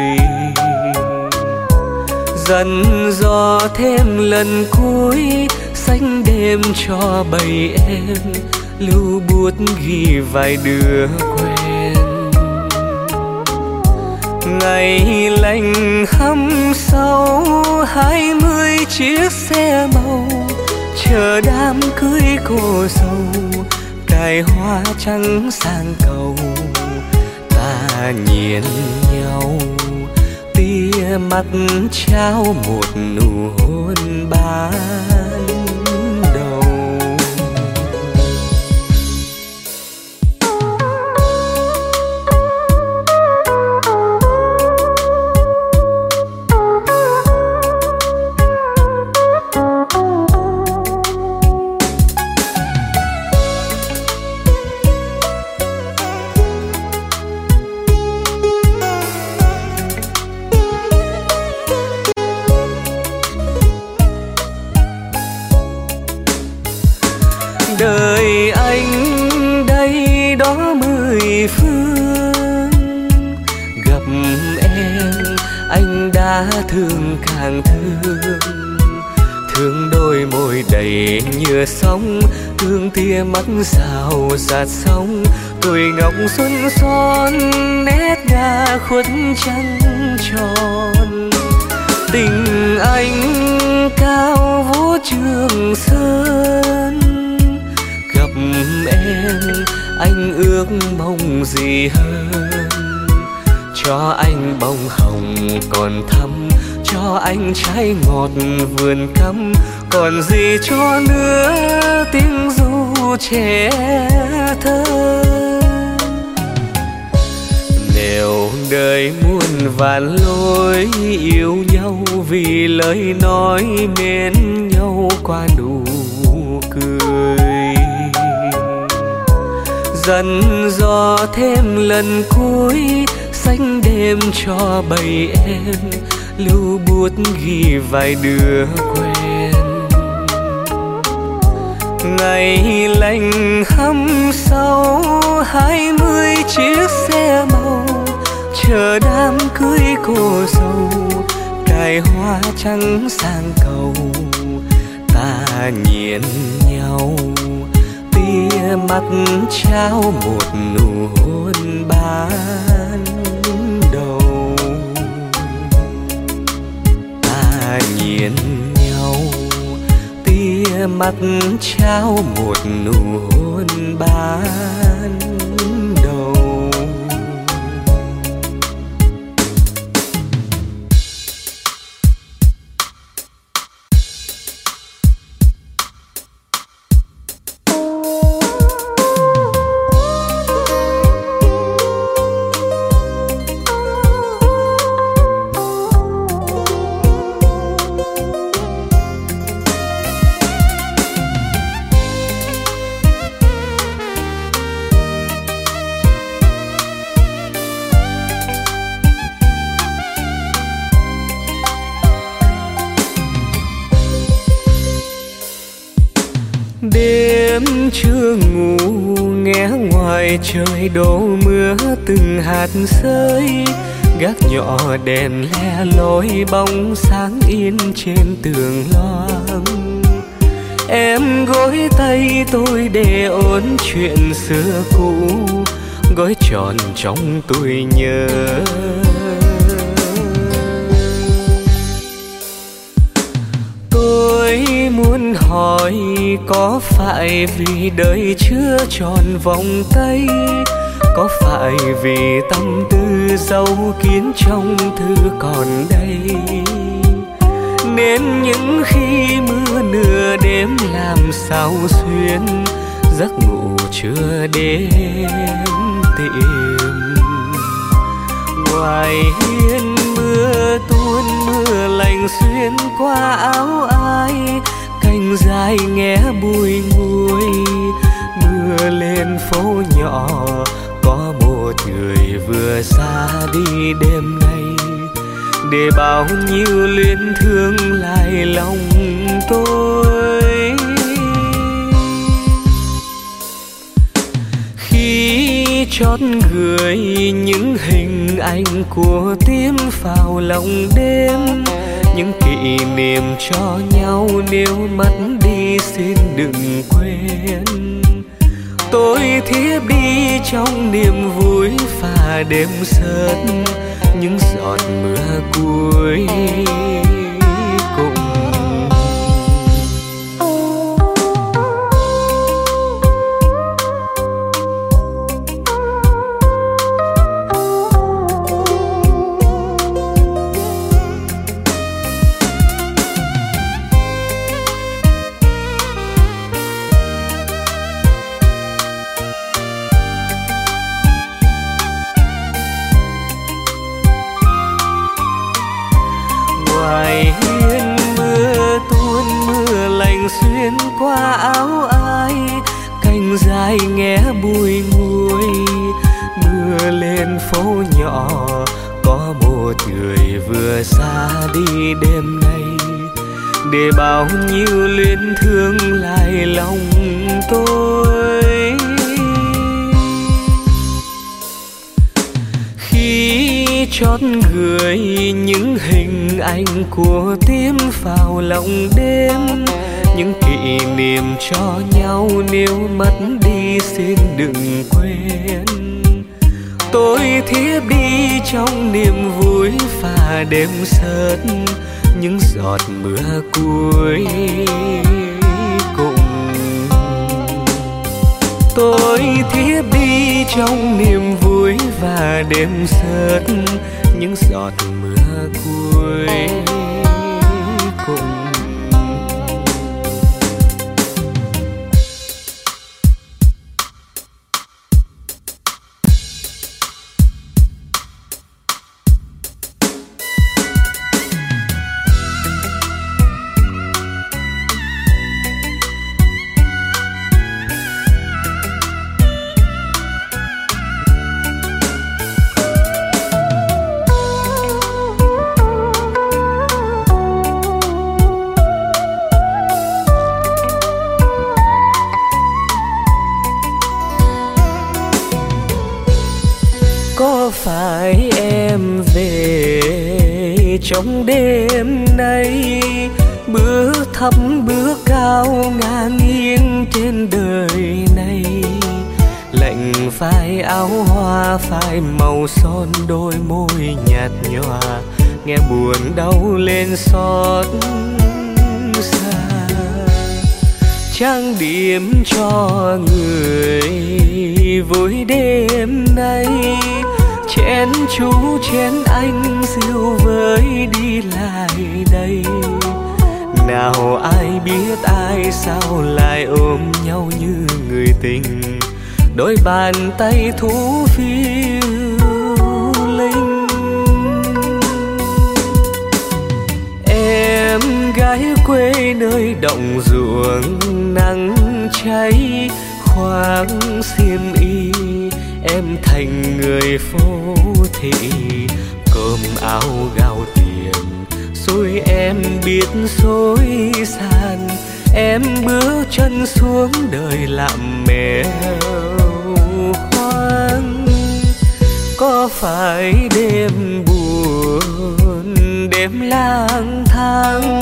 dần dò thêm lần cuối xanh đêm cho bầy em, lưu bút ghi vài đứa quen. Ngày lành hăm sau, hai mươi chiếc xe màu, chờ đám cưới cô dâu cài hoa trắng sang cầu, ta nhìn nhau mắt trao một nụ hôn ban thương càng thương. Thương đôi môi đầy nhựa sóng, thương tia mắt rào rạt sóng. Tuổi ngọc xuân son, nét ga khuất trăng tròn. Tình anh cao vũ trường sơn. Gặp em, anh ước mong gì hơn? Cho anh bông hồng còn thắm cho anh trái ngọt vườn cắm, còn gì cho nữa tiếng ru trẻ thơ. Nếu đời muôn vạn lối yêu nhau vì lời nói mến nhau qua nụ cười. Dần dò thêm lần cuối, xanh đêm cho bầy em lưu bút ghi vài đứa quen. Ngày lành hâm sau hai mươi chiếc xe màu, chờ đám cưới cô dâu, cài hoa trắng sang cầu. Ta nhìn nhau, tia mắt trao một nụ hôn ban. Mắt trao một nụ hôn ban. Trời đổ mưa từng hạt rơi, gác nhỏ đèn le lối bóng sáng in trên tường loang. Em gối tay tôi để ôn chuyện xưa cũ, gói tròn trong tôi nhớ. Ơi có phải vì đời chưa tròn vòng tay? Có phải vì tâm tư dấu kín trong thư còn đây? Nên những khi mưa nửa đêm làm sao xuyên, giấc ngủ chưa đến tìm. Ngoài hiên mưa tuôn mưa lạnh xuyên qua áo ai thanh dài nghe bùi ngùi, mưa lên phố nhỏ, có một người vừa xa đi đêm nay. Để bao nhiêu luyến thương lại lòng tôi. Khi chót gửi những hình ảnh của tim vào lòng đêm những kỷ niệm cho nhau nếu mất đi xin đừng quên. Tôi thiếp đi trong niềm vui và đêm sớt những giọt mưa cuối. Đêm sớt, những giọt mưa cuối cùng. Tôi thiếp đi trong niềm vui và đêm sớt, những giọt mưa cuối cho người vui đêm nay. Chén chú, chén anh rượu với đi lại đây. Nào ai biết ai sao lại ôm nhau như người tình. Đôi bàn tay thú phiêu linh. Em gái quê nơi đồng ruộng nắng cháy, khoáng xiêm y, em thành người phố thị. Cơm áo gạo tiền xui em biết xối sàn. Em bước chân xuống đời làm mèo hoang. Có phải đêm buồn, đêm lang thang?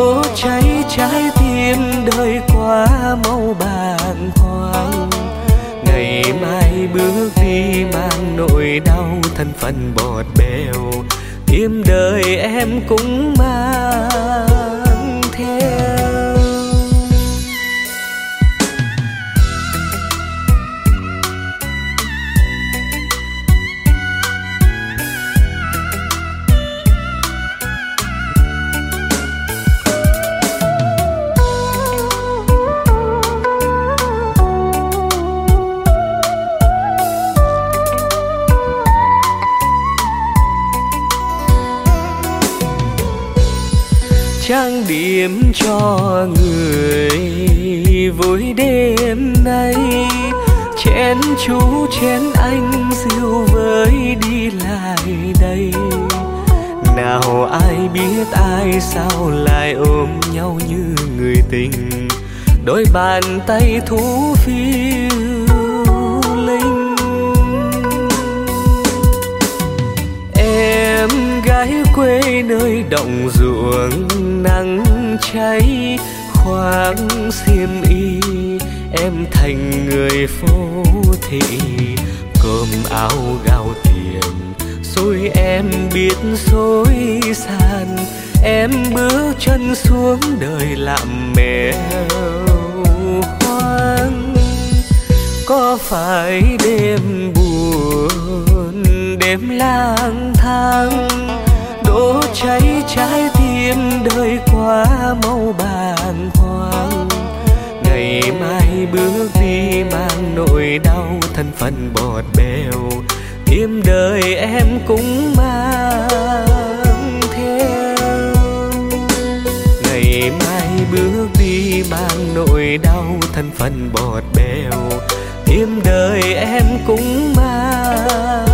Đốt cháy trái tim đời quá màu bàng hoàng. Ngày mai bước đi mang nỗi đau thân phận bọt bèo tim đời em cũng mang theo. Điểm cho người vui đêm nay. Chén chú, chén anh diêu với đi lại đây. Nào ai biết ai sao lại ôm nhau như người tình. Đôi bàn tay thú phiêu linh. Em gái quê nơi đồng ruộng nắng cháy, khoáng xiêm y, em thành người phố thị. Cơm áo gạo tiền xui em biết xối sàn. Em bước chân xuống đời làm mẹ hoang. Có phải đêm buồn, đêm lang thang đổ cháy trái kiếm đời quá mau bàng hoàng. Ngày mai bước đi mang nỗi đau thân phận bọt bèo kiếm đời em cũng mang theo. Ngày mai bước đi mang nỗi đau thân phận bọt bèo kiếm đời em cũng mang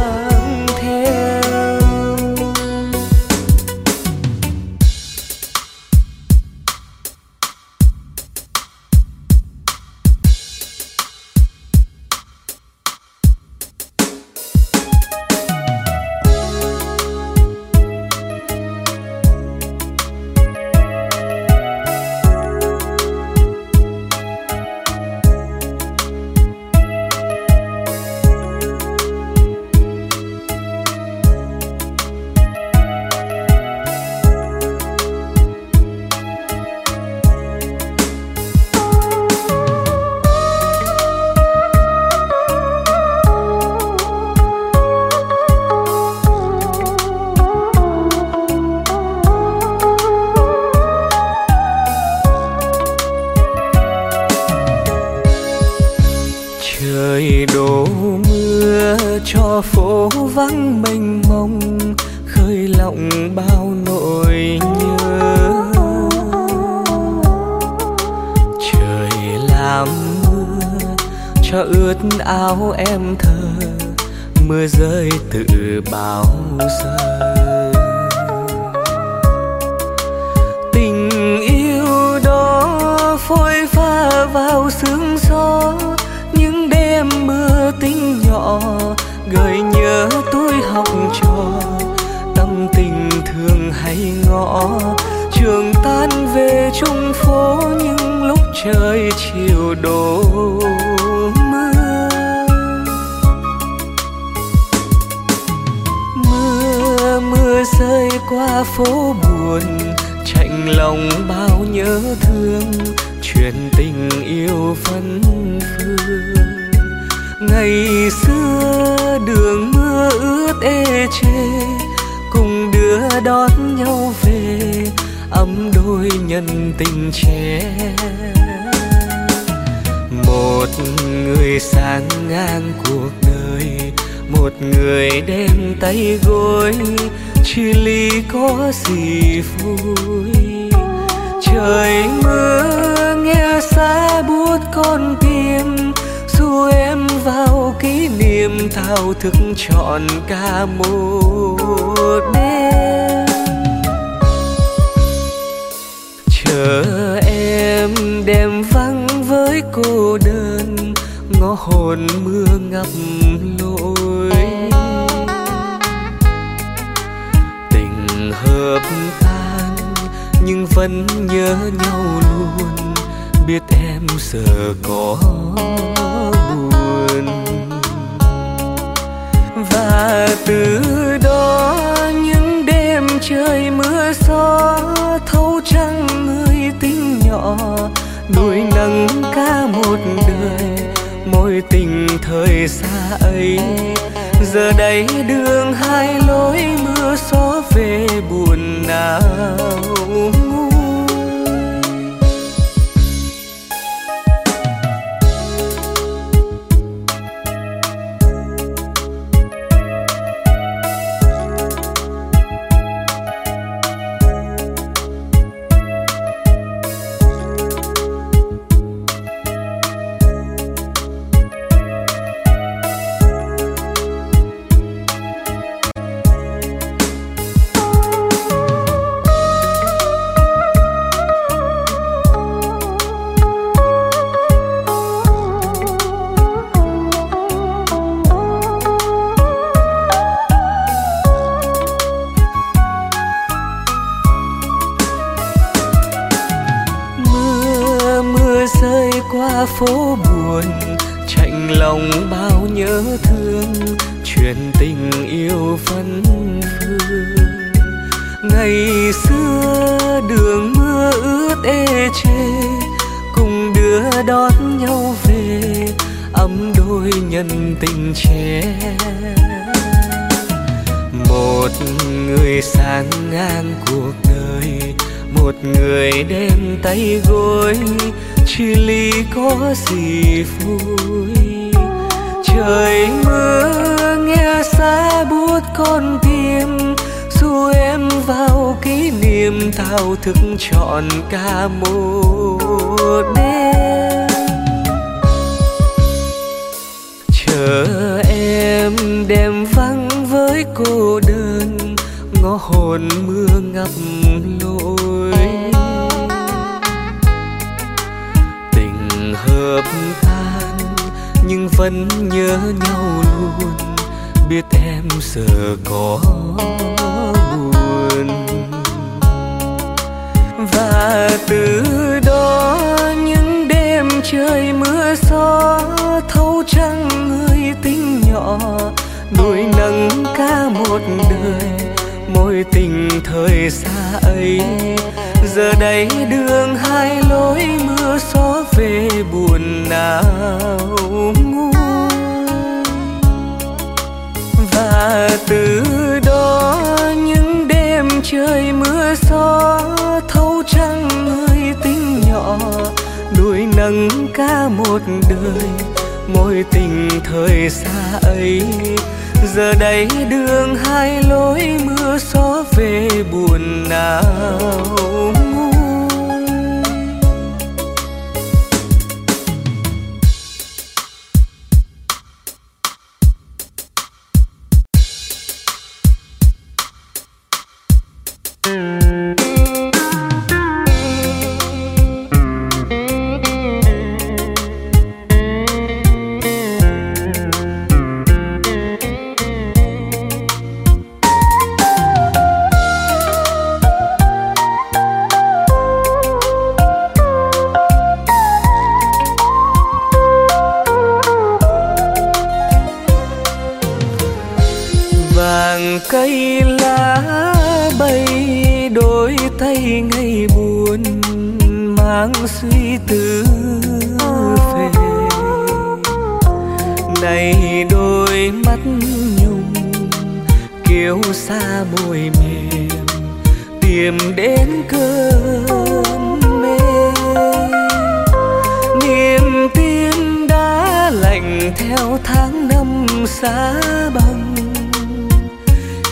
theo tháng năm xa bằng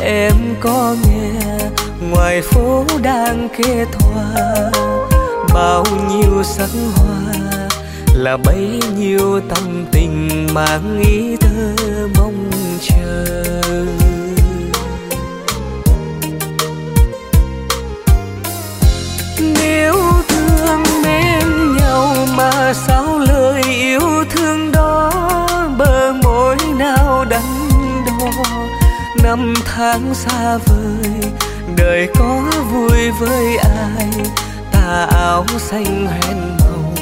em có nghe ngoài phố đang kê thoa, bao nhiêu sắc hoa là bấy nhiêu tâm tình mang ý thơ mong chờ. Nếu thương mến nhau mà sao lớn năm tháng xa vời, đời có vui với ai? Tà áo xanh hẹn màu,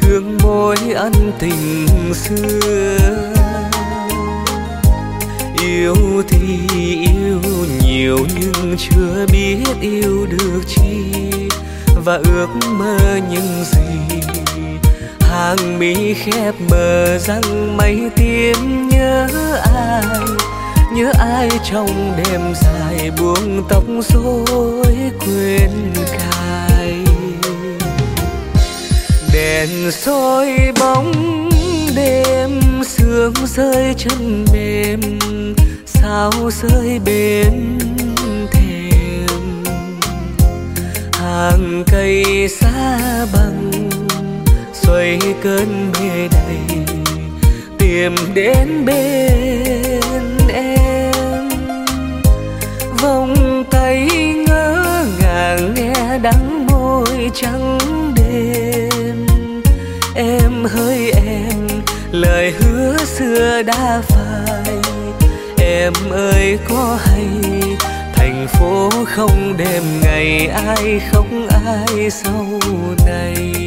thương mối ân tình xưa. Yêu thì yêu, nhiều nhưng chưa biết yêu được chi. Và ước mơ những gì? Hàng mi khép mờ răng, mấy tiếng nhớ ai? nhớ ai trong đêm dài buông tóc rối quên cài. Đèn soi bóng đêm, sương rơi chân mềm, sao rơi bên thềm. Hàng cây xa bằng xoay cơn mê đầy, tìm đến bên không tay ngỡ ngàng nghe đắng môi trắng đêm. Em hơi em, lời hứa xưa đã phai. Em ơi, có hay, thành phố không đêm ngày ai không ai sau này?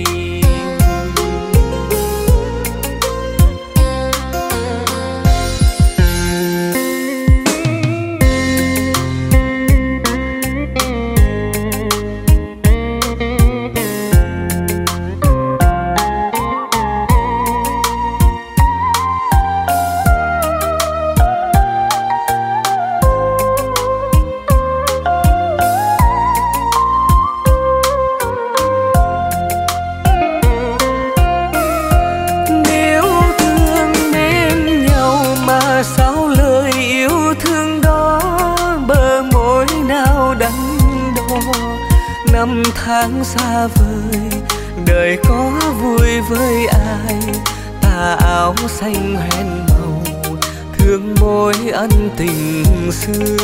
Tình xưa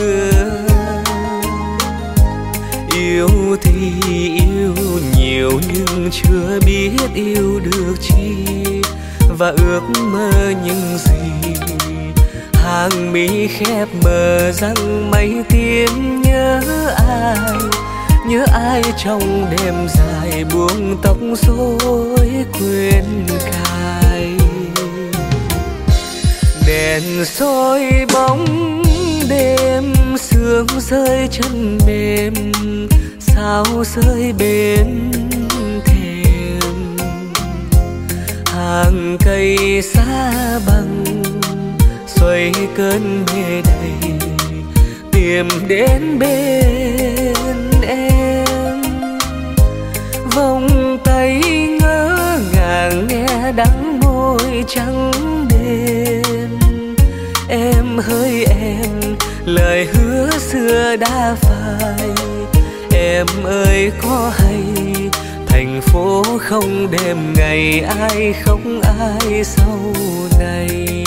yêu thì yêu, nhiều nhưng chưa biết yêu được chi và ước mơ những gì hàng mi khép mờ răng, mấy tiếng nhớ ai nhớ ai trong đêm dài buông tóc rối quên cả. Đèn soi bóng đêm, sương rơi chân mềm, sao rơi bên thềm. Hàng cây xa bằng xoay cơn mê đầy, tìm đến bên em. Vòng tay ngỡ ngàng nghe đắng môi trắng đêm hỡi em, lời hứa xưa đã phai. Em ơi, có hay, thành phố không đêm ngày ai không ai sau này?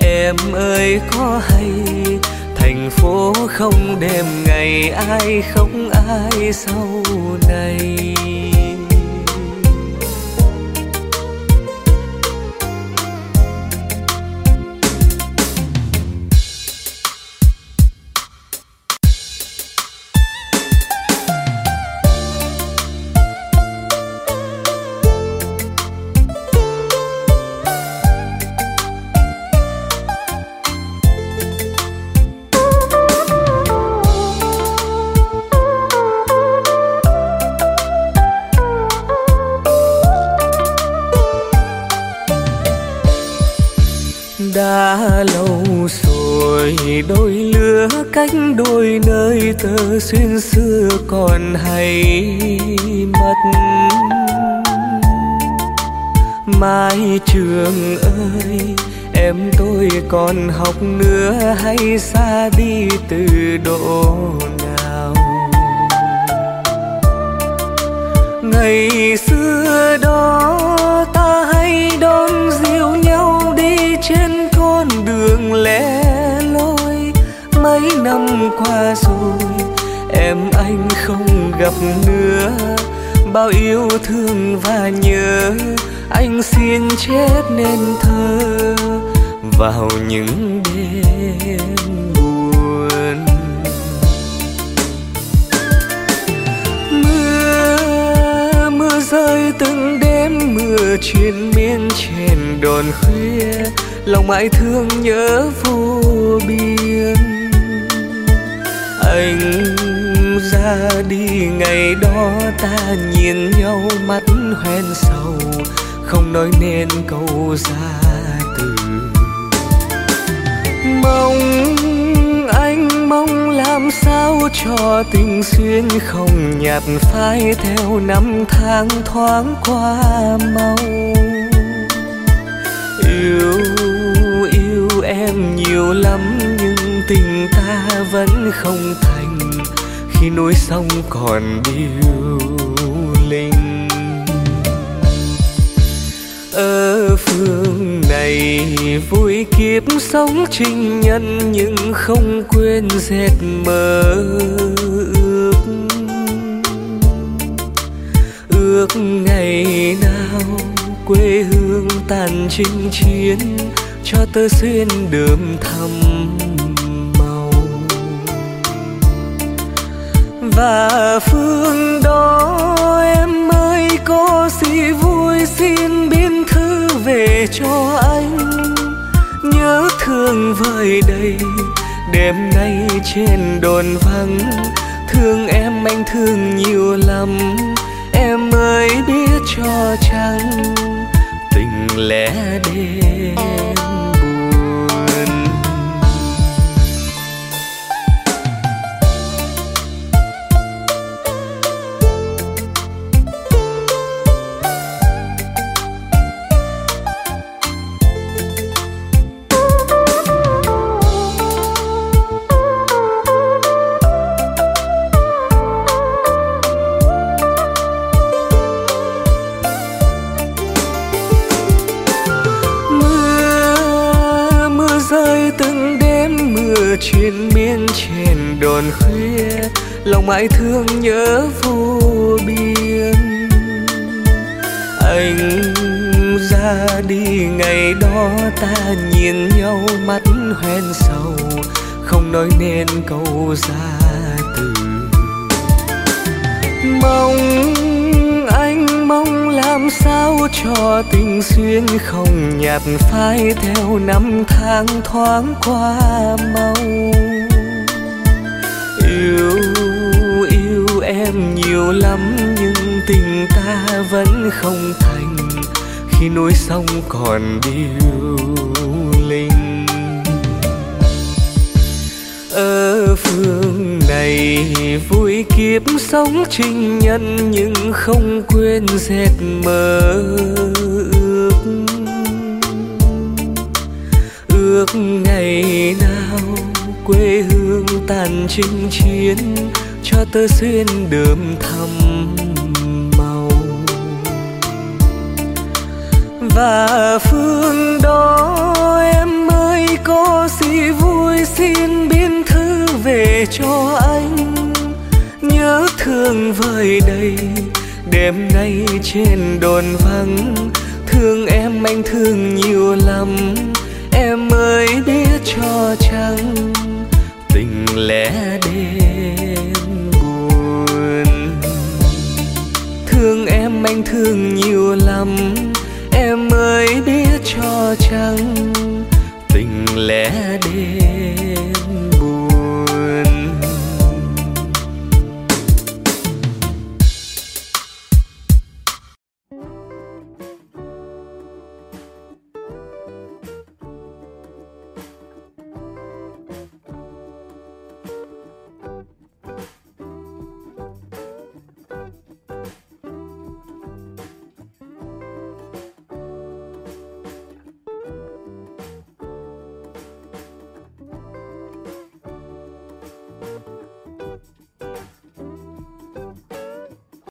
Em ơi, có hay, thành phố không đêm ngày ai không ai sau này? Cách đôi nơi tơ xuyên xưa còn hay mất. Mai trường ơi, em tôi còn học nữa hay xa đi từ độ nào? Ngày xưa đó năm qua rồi, em anh không gặp nữa. Bao yêu thương và nhớ, anh xin chép nên thơ. Vào những đêm buồn. Mưa mưa rơi từng đêm, mưa truyền miên trên đồn khuya. Lòng mãi thương nhớ vô biên anh ra đi, ngày đó ta nhìn nhau mắt hoen sầu, không nói nên câu ra từ. Mong anh mong làm sao cho tình duyên không nhạt phai theo năm tháng thoáng qua mau. Yêu yêu em nhiều lắm nhưng tình vẫn không thành khi núi sông còn điêu linh. Ở phương này vui kiếp sống trinh nhân nhưng không quên dệt mơ ước. Ước ngày nào quê hương tàn chinh chiến cho tơ xuyên đường thắm. Và phương đó em ơi, có gì vui xin biên thư về cho anh. Nhớ thương vơi đầy đêm nay trên đồn vắng. Thương em, anh thương nhiều lắm. Em ơi, biết cho chăng tình lẽ đêm. Nỗi nhớ vô biên. Anh ra đi, ngày đó ta nhìn nhau mắt hoen sầu, không nói nên câu ra từ. Mong anh mong làm sao cho tình duyên không nhạt phai theo năm tháng thoáng qua mau. Yêu nhiều lắm, nhưng tình ta vẫn không thành khi núi sông còn điêu linh. Ở phương này vui kiếp sống trinh nhân, nhưng không quên dệt mơ ước. Ước ngày nào quê hương tàn chinh chiến cho tơ xuyên đượm thầm màu. Và phương đó em ơi, có gì vui xin biên thư về cho anh. Nhớ thương vời đầy đêm nay trên đồn vắng. Thương em, anh thương nhiều lắm. Em ơi, biết cho chăng tình lẽ anh thương nhiều lắm em ơi biết cho chăng tình lẽ